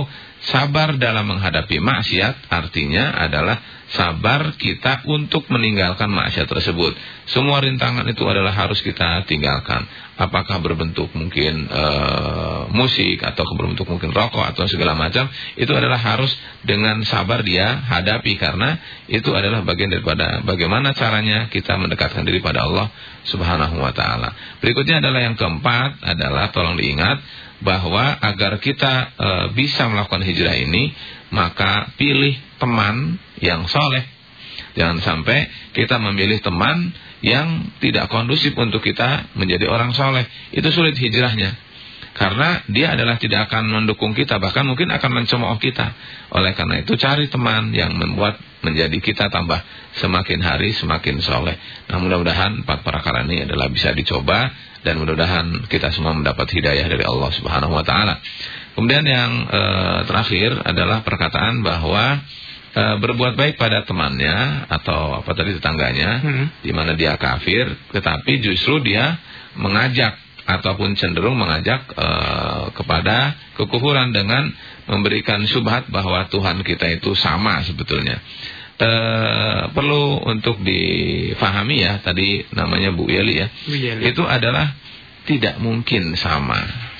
sabar dalam menghadapi maksiat artinya adalah sabar kita untuk meninggalkan maksiat tersebut. Semua rintangan itu adalah harus kita tinggalkan. Apakah berbentuk mungkin e, musik atau berbentuk mungkin rokok atau segala macam, itu adalah harus dengan sabar dia hadapi karena itu adalah bagian daripada bagaimana caranya kita mendekatkan diri pada Allah Subhanahu wa taala. Berikutnya adalah yang keempat adalah tolong diingat bahwa agar kita e, bisa melakukan hijrah ini maka pilih teman yang soleh. Jangan sampai kita memilih teman yang tidak kondusif untuk kita menjadi orang soleh. Itu sulit hijrahnya. Karena dia adalah tidak akan mendukung kita, bahkan mungkin akan mencemooh kita. Oleh karena itu cari teman yang membuat menjadi kita tambah semakin hari semakin soleh. Nah mudah-mudahan empat perkara ini adalah bisa dicoba dan mudah-mudahan kita semua mendapat hidayah dari Allah Subhanahu Wa Taala. Kemudian yang e, terakhir adalah perkataan bahwa e, berbuat baik pada temannya atau apa tadi tetangganya, hmm. di mana dia kafir, tetapi justru dia mengajak ataupun cenderung mengajak e, kepada kekufuran dengan memberikan subhat bahwa Tuhan kita itu sama sebetulnya. E, perlu untuk difahami ya tadi namanya Bu Yeli ya. Bu Yeli. Itu adalah tidak mungkin sama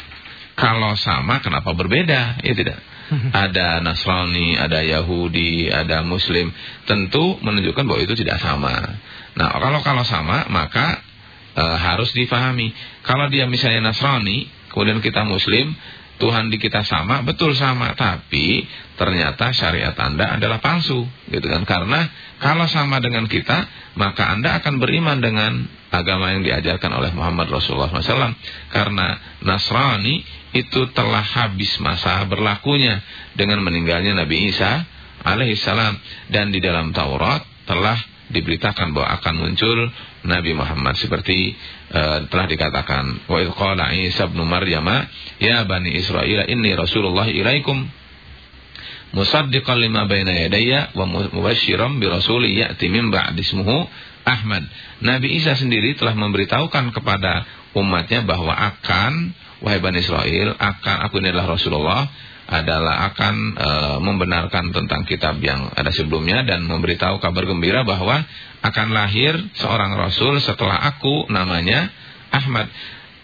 kalau sama kenapa berbeda? Ya tidak. Ada Nasrani, ada Yahudi, ada Muslim. Tentu menunjukkan bahwa itu tidak sama. Nah, kalau kalau sama maka e, harus difahami. Kalau dia misalnya Nasrani, kemudian kita Muslim, Tuhan di kita sama, betul sama, tapi ternyata syariat Anda adalah palsu, gitu kan? Karena kalau sama dengan kita, maka Anda akan beriman dengan agama yang diajarkan oleh Muhammad Rasulullah SAW. Karena Nasrani itu telah habis masa berlakunya dengan meninggalnya Nabi Isa alaihissalam dan di dalam Taurat telah diberitakan bahwa akan muncul Nabi Muhammad seperti uh, telah dikatakan wa idh qala Isa ibn Maryam ya bani Israil inni rasulullah ilaikum musaddiqan lima baina yadayya wa mubasysyiran bi rasulin ya'ti min ba'di ismuhu Ahmad. Nabi Isa sendiri telah memberitahukan kepada umatnya bahwa akan wahai bani Israel akan aku ini adalah Rasulullah adalah akan e, membenarkan tentang kitab yang ada sebelumnya dan memberitahu kabar gembira bahwa akan lahir seorang rasul setelah aku namanya Ahmad.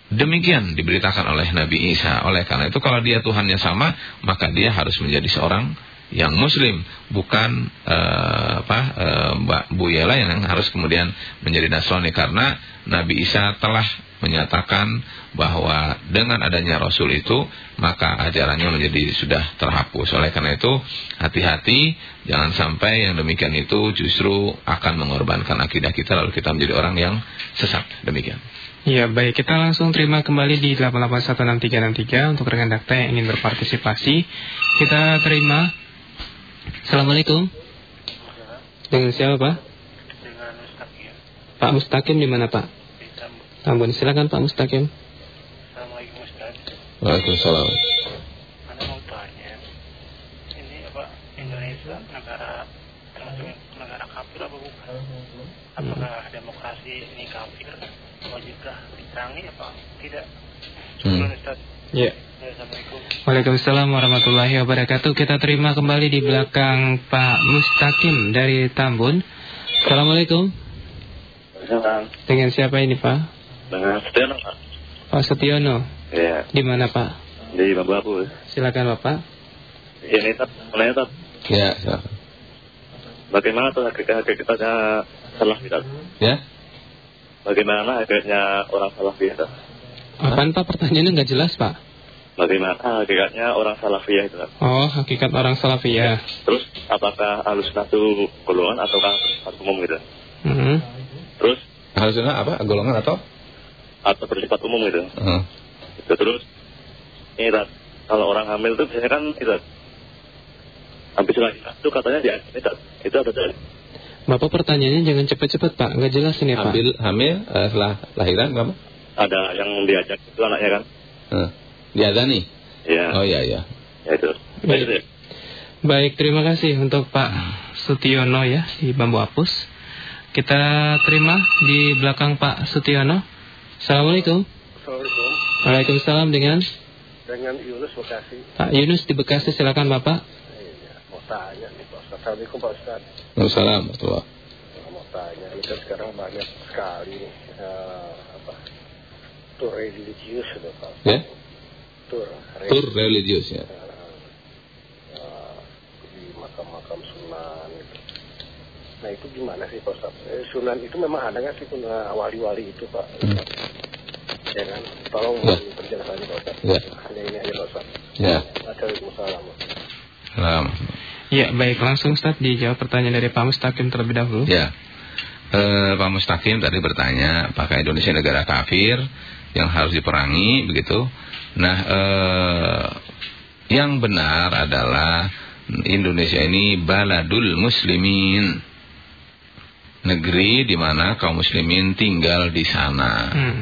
Demikian diberitakan oleh Nabi Isa. Oleh karena itu kalau dia Tuhannya sama, maka dia harus menjadi seorang yang muslim, bukan uh, apa uh, Mbak Bu Yela yang harus kemudian menjadi Nasrani karena Nabi Isa telah menyatakan bahwa dengan adanya Rasul itu maka ajarannya menjadi sudah terhapus. Oleh karena itu hati-hati jangan sampai yang demikian itu justru akan mengorbankan akidah kita lalu kita menjadi orang yang sesat. Demikian. Ya baik kita langsung terima kembali di 8816363 untuk rekan dakta yang ingin berpartisipasi. Kita terima. Assalamualaikum. Dengan siapa Pak? Dengan Mustaqim. Pak Mustaqim di mana Pak? Tambun, silakan Pak Mustaqim. Assalamualaikum Ustaz. Waalaikumsalam. Anda mau tanya, ini apa Indonesia negara termasuk negara kafir apa bukan? Apakah hmm. demokrasi ini kafir? Wajibkah diperangi apa tidak? Hmm. Ustaz. Ya. Assalamualaikum. Waalaikumsalam warahmatullahi wabarakatuh. Kita terima kembali di belakang Pak Mustaqim dari Tambun. Assalamualaikum. Dengan siapa ini Pak? Dengan Setiono, Pak. Pak Setiono? Iya. Di mana, Pak? Di Bambu. Silakan, Bapak. Ini, Tat. Mulai, Tat. Ya, silakan. Bagaimana tuh hakikatnya salah bidat? Ya? Bagaimana hakikatnya orang salah bidat? Apaan, Pak? Pertanyaannya nggak jelas, Pak. Bagaimana hakikatnya orang salafiyah itu? Oh, hakikat orang salafiyah. Terus, apakah halus satu golongan atau satu umum gitu? Mm -hmm. Terus, Harusnya apa? Golongan atau? Atau bersifat umum gitu. Uh. Itu terus, ini tat, kalau orang hamil itu biasanya kan itu habis lahiran itu katanya di itu, itu ada dari. Bapak pertanyaannya jangan cepat-cepat Pak, nggak jelas ini Pak. Hamil, hamil uh, setelah lahiran apa? Ada yang diajak itu anaknya kan? Uh, diadani? Iya. Oh iya iya. Ya itu. Baik. Ya. Baik, terima kasih untuk Pak Sutiono ya di Bambu Apus. Kita terima di belakang Pak Sutiono. Assalamualaikum. Assalamualaikum. Waalaikumsalam dengan dengan Yunus Bekasi. Pak Yunus di Bekasi silakan Bapak. Iya, mau tanya nih Pak Ustaz. Assalamualaikum Pak Ustaz. Waalaikumsalam Mau tanya, ini kan sekarang banyak sekali uh, apa tur religius itu Pak. Ya? Tur. Tur religius ya. Uh, di makam-makam sunan gitu. Nah itu gimana sih Pak Ustaz? Eh, sunan itu memang ada nggak sih wali-wali itu Pak? Hmm. Ya kan? Tolong ya. penjelasannya Pak Ustaz. Ya. Hanya ini aja Pak Ustaz. Ya. Assalamualaikum. Salam. Ya baik langsung Ustaz dijawab pertanyaan dari Pak Mustaqim terlebih dahulu. Ya. Eh, Pak Mustaqim tadi bertanya apakah Indonesia negara kafir yang harus diperangi begitu. Nah eh, yang benar adalah Indonesia ini baladul muslimin negeri di mana kaum muslimin tinggal di sana. Hmm.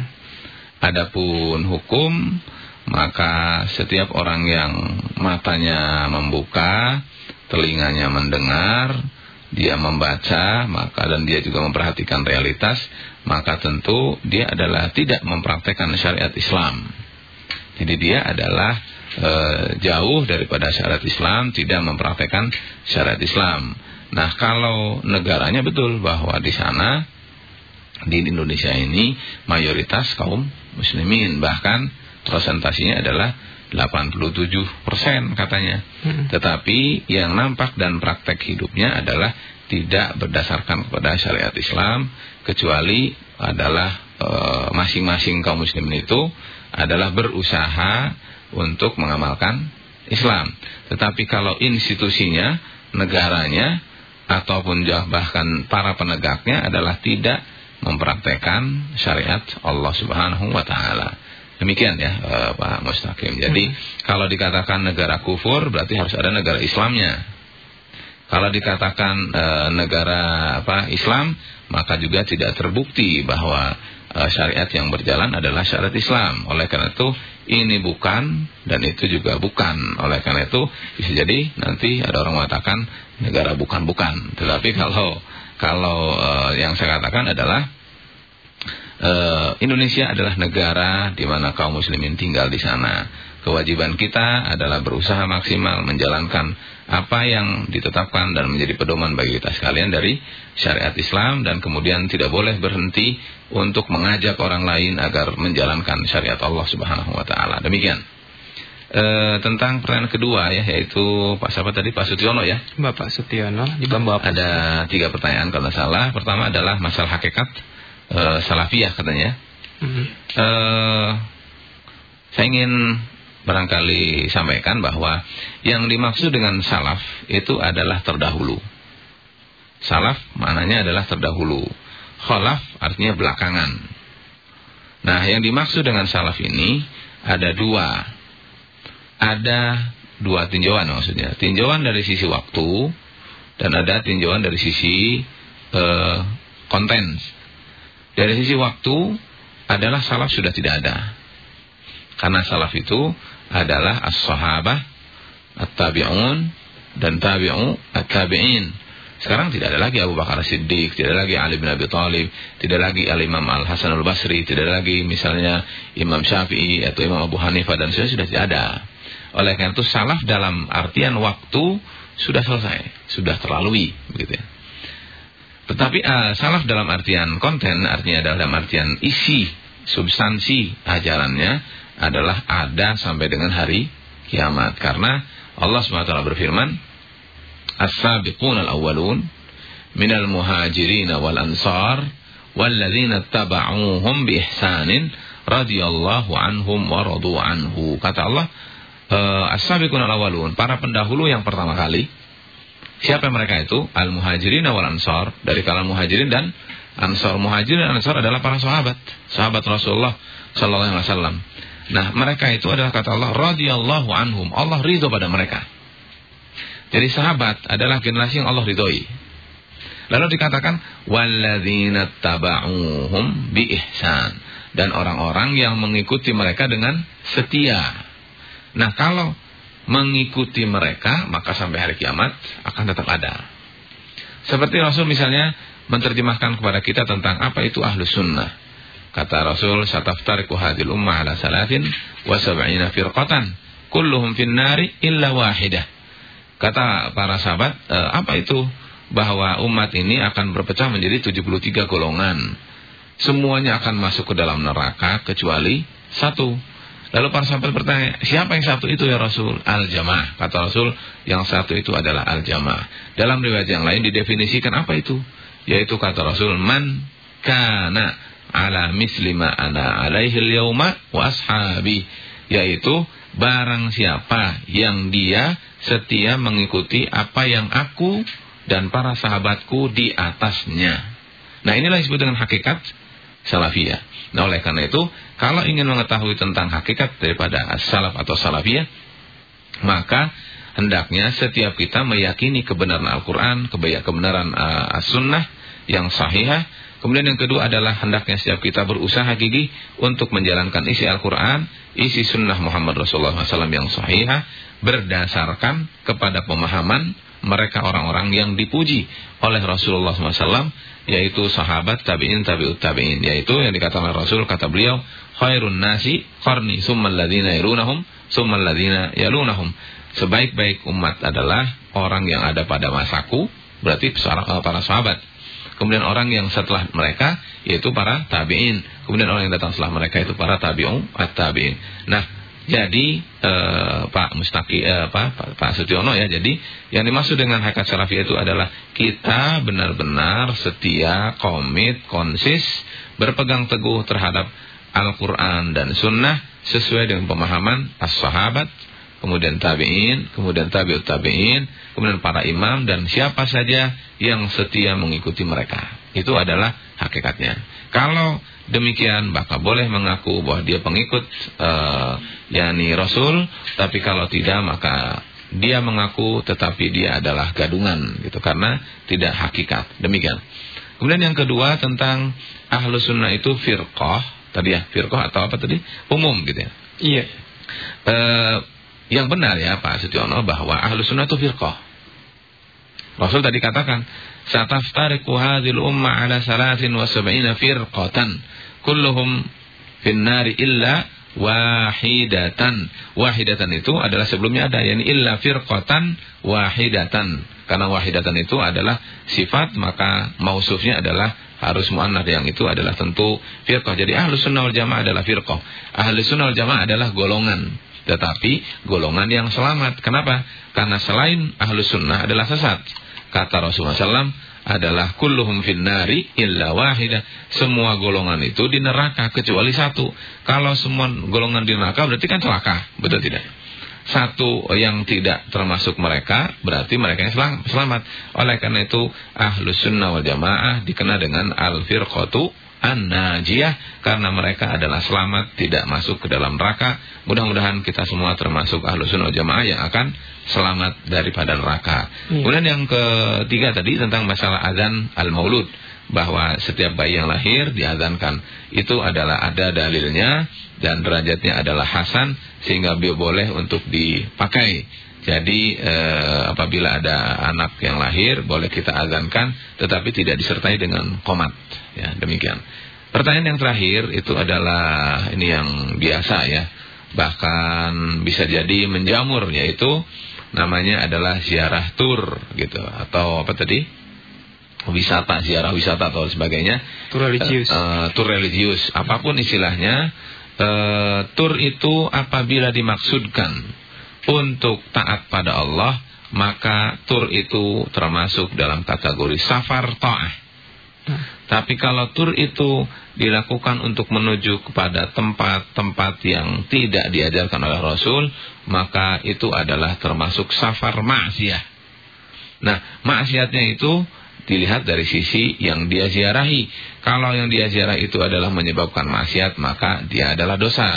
Adapun hukum maka setiap orang yang matanya membuka, telinganya mendengar, dia membaca, maka dan dia juga memperhatikan realitas, maka tentu dia adalah tidak mempraktekkan syariat Islam. Jadi dia adalah e, jauh daripada syariat Islam, tidak mempraktekkan syariat Islam. Nah kalau negaranya betul bahwa di sana di Indonesia ini mayoritas kaum muslimin bahkan presentasinya adalah 87 persen katanya. Hmm. Tetapi yang nampak dan praktek hidupnya adalah tidak berdasarkan kepada syariat Islam kecuali adalah eh, masing-masing e, kaum muslimin itu adalah berusaha untuk mengamalkan Islam. Tetapi kalau institusinya, negaranya, ataupun bahkan para penegaknya adalah tidak mempraktekkan syariat Allah Subhanahu wa taala. Demikian ya uh, Pak Mustaqim. Jadi hmm. kalau dikatakan negara kufur berarti harus ada negara Islamnya. Kalau dikatakan uh, negara apa Islam maka juga tidak terbukti bahwa uh, syariat yang berjalan adalah syariat Islam. Oleh karena itu ini bukan dan itu juga bukan. Oleh karena itu bisa jadi nanti ada orang mengatakan negara bukan-bukan. Tetapi kalau kalau uh, yang saya katakan adalah uh, Indonesia adalah negara di mana kaum muslimin tinggal di sana. Kewajiban kita adalah berusaha maksimal menjalankan apa yang ditetapkan dan menjadi pedoman bagi kita sekalian dari syariat Islam dan kemudian tidak boleh berhenti untuk mengajak orang lain agar menjalankan syariat Allah Subhanahu wa taala. Demikian. E, tentang pertanyaan kedua ya yaitu Pak siapa tadi Pak Sutiono ya. Bapak Sutiono di Bambu Ada tiga pertanyaan kalau salah. Pertama adalah masalah hakikat uh, salafiyah katanya. Mm -hmm. uh, saya ingin barangkali sampaikan bahwa yang dimaksud dengan salaf itu adalah terdahulu. Salaf maknanya adalah terdahulu. Khalaf artinya belakangan. Nah, yang dimaksud dengan salaf ini ada dua. Ada dua tinjauan maksudnya. Tinjauan dari sisi waktu dan ada tinjauan dari sisi uh, konten. Dari sisi waktu adalah salaf sudah tidak ada. Karena salaf itu adalah as-sahabah, at-tabi'un dan tabi'u at-tabi'in. Sekarang tidak ada lagi Abu Bakar Siddiq, tidak lagi Ali bin Abi Thalib, tidak lagi Al-Imam Al-Hasan Al-Basri, tidak lagi misalnya Imam Syafi'i atau Imam Abu Hanifah dan sudah sudah tidak ada. Oleh karena itu salaf dalam artian waktu sudah selesai, sudah terlalui begitu ya. Tetapi uh, salaf dalam artian konten artinya adalah dalam artian isi, substansi ajarannya adalah ada sampai dengan hari kiamat. Karena Allah SWT berfirman, As-sabiqun al-awwalun minal muhajirin wal ansar walladzina taba'uhum bi ihsanin radhiyallahu anhum wa radu anhu. Kata Allah, uh, as-sabiqun al-awwalun, para pendahulu yang pertama kali Siapa mereka itu? Al-muhajirin wal ansar. Dari kalangan muhajirin dan ansar. Muhajirin dan ansar adalah para sahabat. Sahabat Rasulullah sallallahu alaihi wasallam. Nah, mereka itu adalah kata Allah radhiyallahu anhum. Allah ridho pada mereka. Jadi sahabat adalah generasi yang Allah ridhoi. Lalu dikatakan walladzina taba'uhum bi ihsan dan orang-orang yang mengikuti mereka dengan setia. Nah, kalau mengikuti mereka, maka sampai hari kiamat akan tetap ada. Seperti Rasul misalnya menerjemahkan kepada kita tentang apa itu ahlus sunnah. Kata Rasul, "Sataftariqu hadil ummah ala salatin wa sab'ina firqatan, kulluhum fin nari illa wahidah." Kata para sahabat, e, apa itu? Bahwa umat ini akan berpecah menjadi 73 golongan. Semuanya akan masuk ke dalam neraka kecuali satu Lalu para sahabat bertanya, siapa yang satu itu ya Rasul? Al-Jamaah. Kata Rasul, yang satu itu adalah Al-Jamaah. Dalam riwayat yang lain didefinisikan apa itu? Yaitu kata Rasul, Man kana ala mislima ana alaihi al-yawma wa ashabi. Yaitu, barang siapa yang dia setia mengikuti apa yang aku dan para sahabatku di atasnya. Nah inilah disebut dengan hakikat salafiyah. Nah oleh karena itu, kalau ingin mengetahui tentang hakikat daripada salaf atau salafiyah, maka hendaknya setiap kita meyakini kebenaran Al-Quran, kebenaran uh, As-Sunnah yang sahihah. Kemudian yang kedua adalah hendaknya setiap kita berusaha gigih untuk menjalankan isi Al-Quran, isi Sunnah Muhammad Rasulullah SAW yang sahihah, berdasarkan kepada pemahaman mereka orang-orang yang dipuji oleh Rasulullah SAW yaitu sahabat tabi'in tabi'ut tabi'in yaitu yang dikatakan Rasul kata beliau khairun nasi qarni summal ladzina yalunahum summal ladzina yalunahum. Sebaik-baik umat adalah orang yang ada pada masaku berarti para sahabat kemudian orang yang setelah mereka yaitu para tabi'in kemudian orang yang datang setelah mereka itu para tabi'un at-tabi'in nah jadi eh, Pak Mustaki eh, Pak, Pak Pak Sutiono ya. Jadi yang dimaksud dengan hakikat salafi itu adalah kita benar-benar setia, komit, konsis, berpegang teguh terhadap Al-Quran dan Sunnah sesuai dengan pemahaman as-sahabat, kemudian tabi'in, kemudian tabi'ut tabi'in, kemudian para imam dan siapa saja yang setia mengikuti mereka. Itu adalah hakikatnya. Kalau demikian maka boleh mengaku bahwa dia pengikut uh, yakni Rasul, tapi kalau tidak maka dia mengaku tetapi dia adalah gadungan gitu karena tidak hakikat. Demikian. Kemudian yang kedua tentang ahlu sunnah itu firqah tadi ya firqah atau apa tadi umum gitu ya iya e, yang benar ya Pak Setiono bahwa ahlu sunnah itu firqah Rasul tadi katakan sataftariqu hadhil umma ala salasin wa sab'ina firqatan kulluhum finnari illa wahidatan wahidatan itu adalah sebelumnya ada yakni illa firqatan wahidatan karena wahidatan itu adalah sifat maka mausufnya adalah harus muannats yang itu adalah tentu firqah. Jadi ahlu sunnah wal jamaah adalah firqah. Ahlu sunnah wal jamaah adalah golongan. Tetapi golongan yang selamat. Kenapa? Karena selain ahlu sunnah adalah sesat. Kata Rasulullah SAW adalah kulluhum finnari illa wahidah. Semua golongan itu di neraka kecuali satu. Kalau semua golongan di neraka berarti kan celaka. Betul tidak? satu yang tidak termasuk mereka berarti mereka yang selamat. Oleh karena itu ahlus sunnah wal jamaah dikenal dengan al-firqatu an-najiyah karena mereka adalah selamat tidak masuk ke dalam neraka. Mudah-mudahan kita semua termasuk ahlus sunnah jamaah yang akan selamat daripada neraka. Ya. Kemudian yang ketiga tadi tentang masalah azan al-maulud bahwa setiap bayi yang lahir diazankan itu adalah ada dalilnya dan derajatnya adalah hasan sehingga boleh untuk dipakai. Jadi eh, apabila ada anak yang lahir boleh kita azankan tetapi tidak disertai dengan komat. Ya, demikian. Pertanyaan yang terakhir itu adalah ini yang biasa ya. Bahkan bisa jadi menjamur yaitu namanya adalah ziarah tur gitu atau apa tadi? wisata, ziarah wisata atau sebagainya. Tur religius. Uh, tur religius, apa pun istilahnya uh, tur itu apabila dimaksudkan untuk taat pada Allah, maka tur itu termasuk dalam kategori safar ta'ah. Tapi kalau tur itu dilakukan untuk menuju kepada tempat-tempat yang tidak diajarkan oleh Rasul, maka itu adalah termasuk safar maksiat. Nah, maksiatnya itu dilihat dari sisi yang dia ziarahi. Kalau yang dia ziarah itu adalah menyebabkan maksiat, maka dia adalah dosa.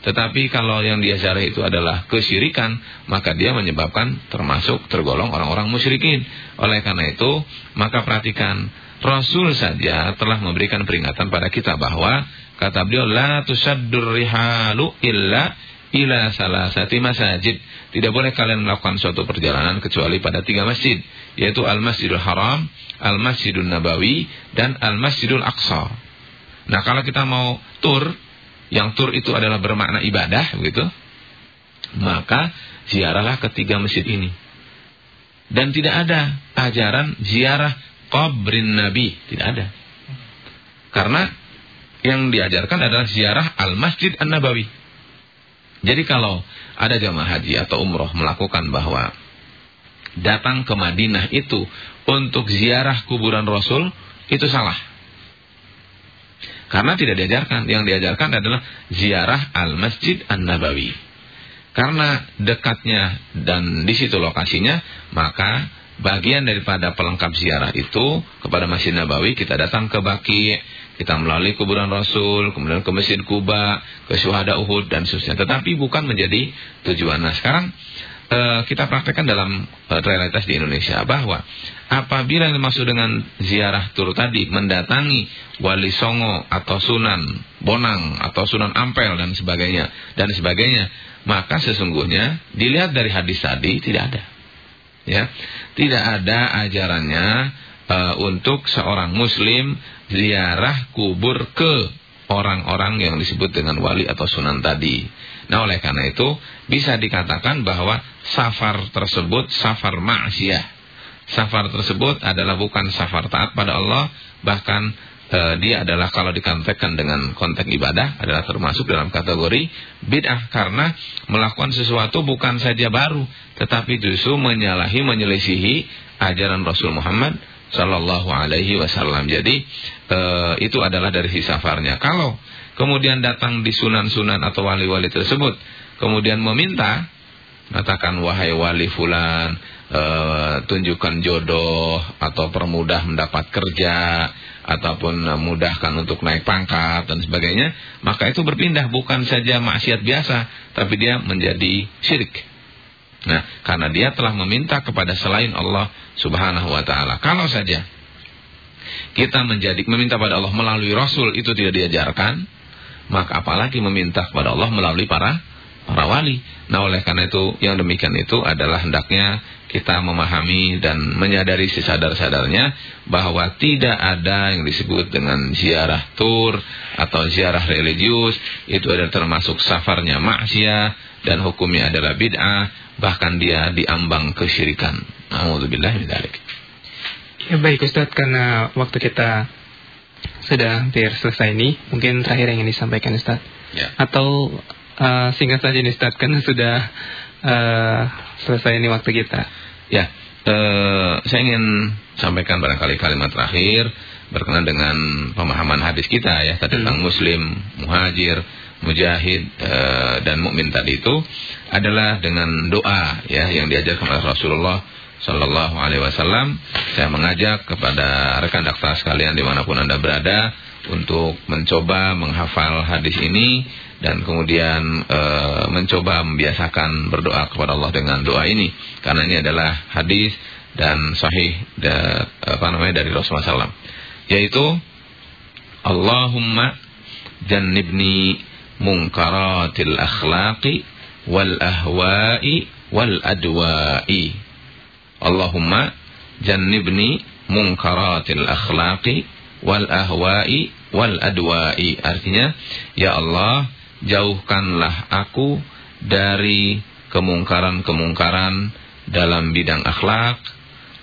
Tetapi kalau yang dia ziarah itu adalah kesyirikan, maka dia menyebabkan termasuk tergolong orang-orang musyrikin. Oleh karena itu, maka perhatikan, Rasul saja telah memberikan peringatan pada kita bahwa kata beliau la tusaddur rihalu illa ila salah satu masjid. Tidak boleh kalian melakukan suatu perjalanan kecuali pada tiga masjid, yaitu Al-Masjidul Haram, Al-Masjidul Nabawi dan Al-Masjidul Aqsa. Nah, kalau kita mau tur, yang tur itu adalah bermakna ibadah, begitu. Maka ziarahlah ketiga masjid ini. Dan tidak ada ajaran ziarah qabrin Nabi, tidak ada. Karena yang diajarkan adalah ziarah Al-Masjid An-Nabawi. Jadi kalau ada jamaah haji atau umroh melakukan bahwa datang ke Madinah itu untuk ziarah kuburan Rasul itu salah. Karena tidak diajarkan. Yang diajarkan adalah ziarah Al-Masjid An-Nabawi. Karena dekatnya dan di situ lokasinya, maka bagian daripada pelengkap ziarah itu kepada Masjid Nabawi kita datang ke Baki, kita melalui kuburan Rasul, kemudian ke Masjid Kuba, ke Syuhada Uhud dan seterusnya. Tetapi bukan menjadi tujuan. Nah, sekarang uh, kita praktekkan dalam uh, realitas di Indonesia bahwa apabila yang dimaksud dengan ziarah tur tadi mendatangi Wali Songo atau Sunan Bonang atau Sunan Ampel dan sebagainya dan sebagainya maka sesungguhnya dilihat dari hadis tadi tidak ada ya tidak ada ajarannya uh, untuk seorang muslim ziarah kubur ke orang-orang yang disebut dengan wali atau sunan tadi Nah oleh karena itu bisa dikatakan bahwa safar tersebut safar maksiat. Safar tersebut adalah bukan safar taat pada Allah, bahkan eh, dia adalah kalau dikontekkan dengan konteks ibadah adalah termasuk dalam kategori bid'ah karena melakukan sesuatu bukan saja baru, tetapi justru menyalahi menyelisihi ajaran Rasul Muhammad Sallallahu Alaihi Wasallam. Jadi eh, itu adalah dari si safarnya. Kalau kemudian datang di sunan-sunan atau wali-wali tersebut, kemudian meminta, katakan wahai wali fulan, uh, tunjukkan jodoh atau permudah mendapat kerja ataupun mudahkan untuk naik pangkat dan sebagainya, maka itu berpindah bukan saja maksiat biasa, tapi dia menjadi syirik. Nah, karena dia telah meminta kepada selain Allah Subhanahu wa taala. Kalau saja kita menjadi meminta pada Allah melalui Rasul itu tidak diajarkan, maka apalagi meminta kepada Allah melalui para para wali. Nah, oleh karena itu yang demikian itu adalah hendaknya kita memahami dan menyadari sesadar-sadarnya bahwa tidak ada yang disebut dengan ziarah tur atau ziarah religius itu adalah termasuk safarnya maksiat dan hukumnya adalah bid'ah bahkan dia diambang kesyirikan. Alhamdulillah Ya baik Ustaz karena waktu kita sudah hampir selesai ini, mungkin terakhir yang ingin disampaikan Ustaz. Ya. Atau uh, singkat saja ini Ustaz karena sudah uh, selesai ini waktu kita. Ya, uh, saya ingin sampaikan barangkali kalimat terakhir berkenaan dengan pemahaman hadis kita ya tadi tentang hmm. muslim, muhajir, mujahid e, dan mukmin tadi itu adalah dengan doa ya yang diajarkan oleh Rasulullah Sallallahu Alaihi Wasallam. Saya mengajak kepada rekan daktar sekalian di mana pun anda berada untuk mencoba menghafal hadis ini dan kemudian e, mencoba membiasakan berdoa kepada Allah dengan doa ini karena ini adalah hadis dan sahih da, apa namanya dari Rasulullah SAW yaitu Allahumma jannibni munkaratil akhlaqi wal ahwa'i wal adwa'i. Allahumma jannibni munkaratil akhlaqi wal ahwa'i wal adwa'i. Artinya, ya Allah, jauhkanlah aku dari kemungkaran-kemungkaran dalam bidang akhlak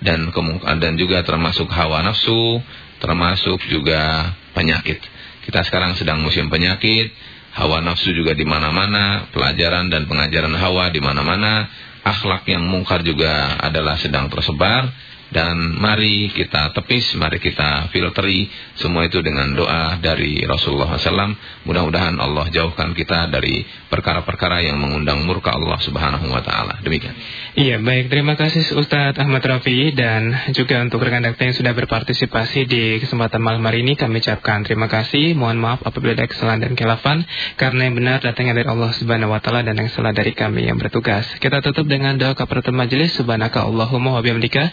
dan dan juga termasuk hawa nafsu, termasuk juga penyakit. Kita sekarang sedang musim penyakit, hawa nafsu juga di mana-mana, pelajaran dan pengajaran hawa di mana-mana, akhlak yang mungkar juga adalah sedang tersebar dan mari kita tepis, mari kita filteri semua itu dengan doa dari Rasulullah SAW. Mudah-mudahan Allah jauhkan kita dari perkara-perkara yang mengundang murka Allah Subhanahu Wa Taala. Demikian. Iya, baik. Terima kasih Ustadz Ahmad Rafi dan juga untuk rekan rekan yang sudah berpartisipasi di kesempatan malam hari ini kami ucapkan terima kasih. Mohon maaf apabila ada kesalahan dan kelafan karena yang benar datangnya dari Allah Subhanahu Wa Taala dan yang salah dari kami yang bertugas. Kita tutup dengan doa kafaratul majelis. Subhanaka Allahumma wa bihamdika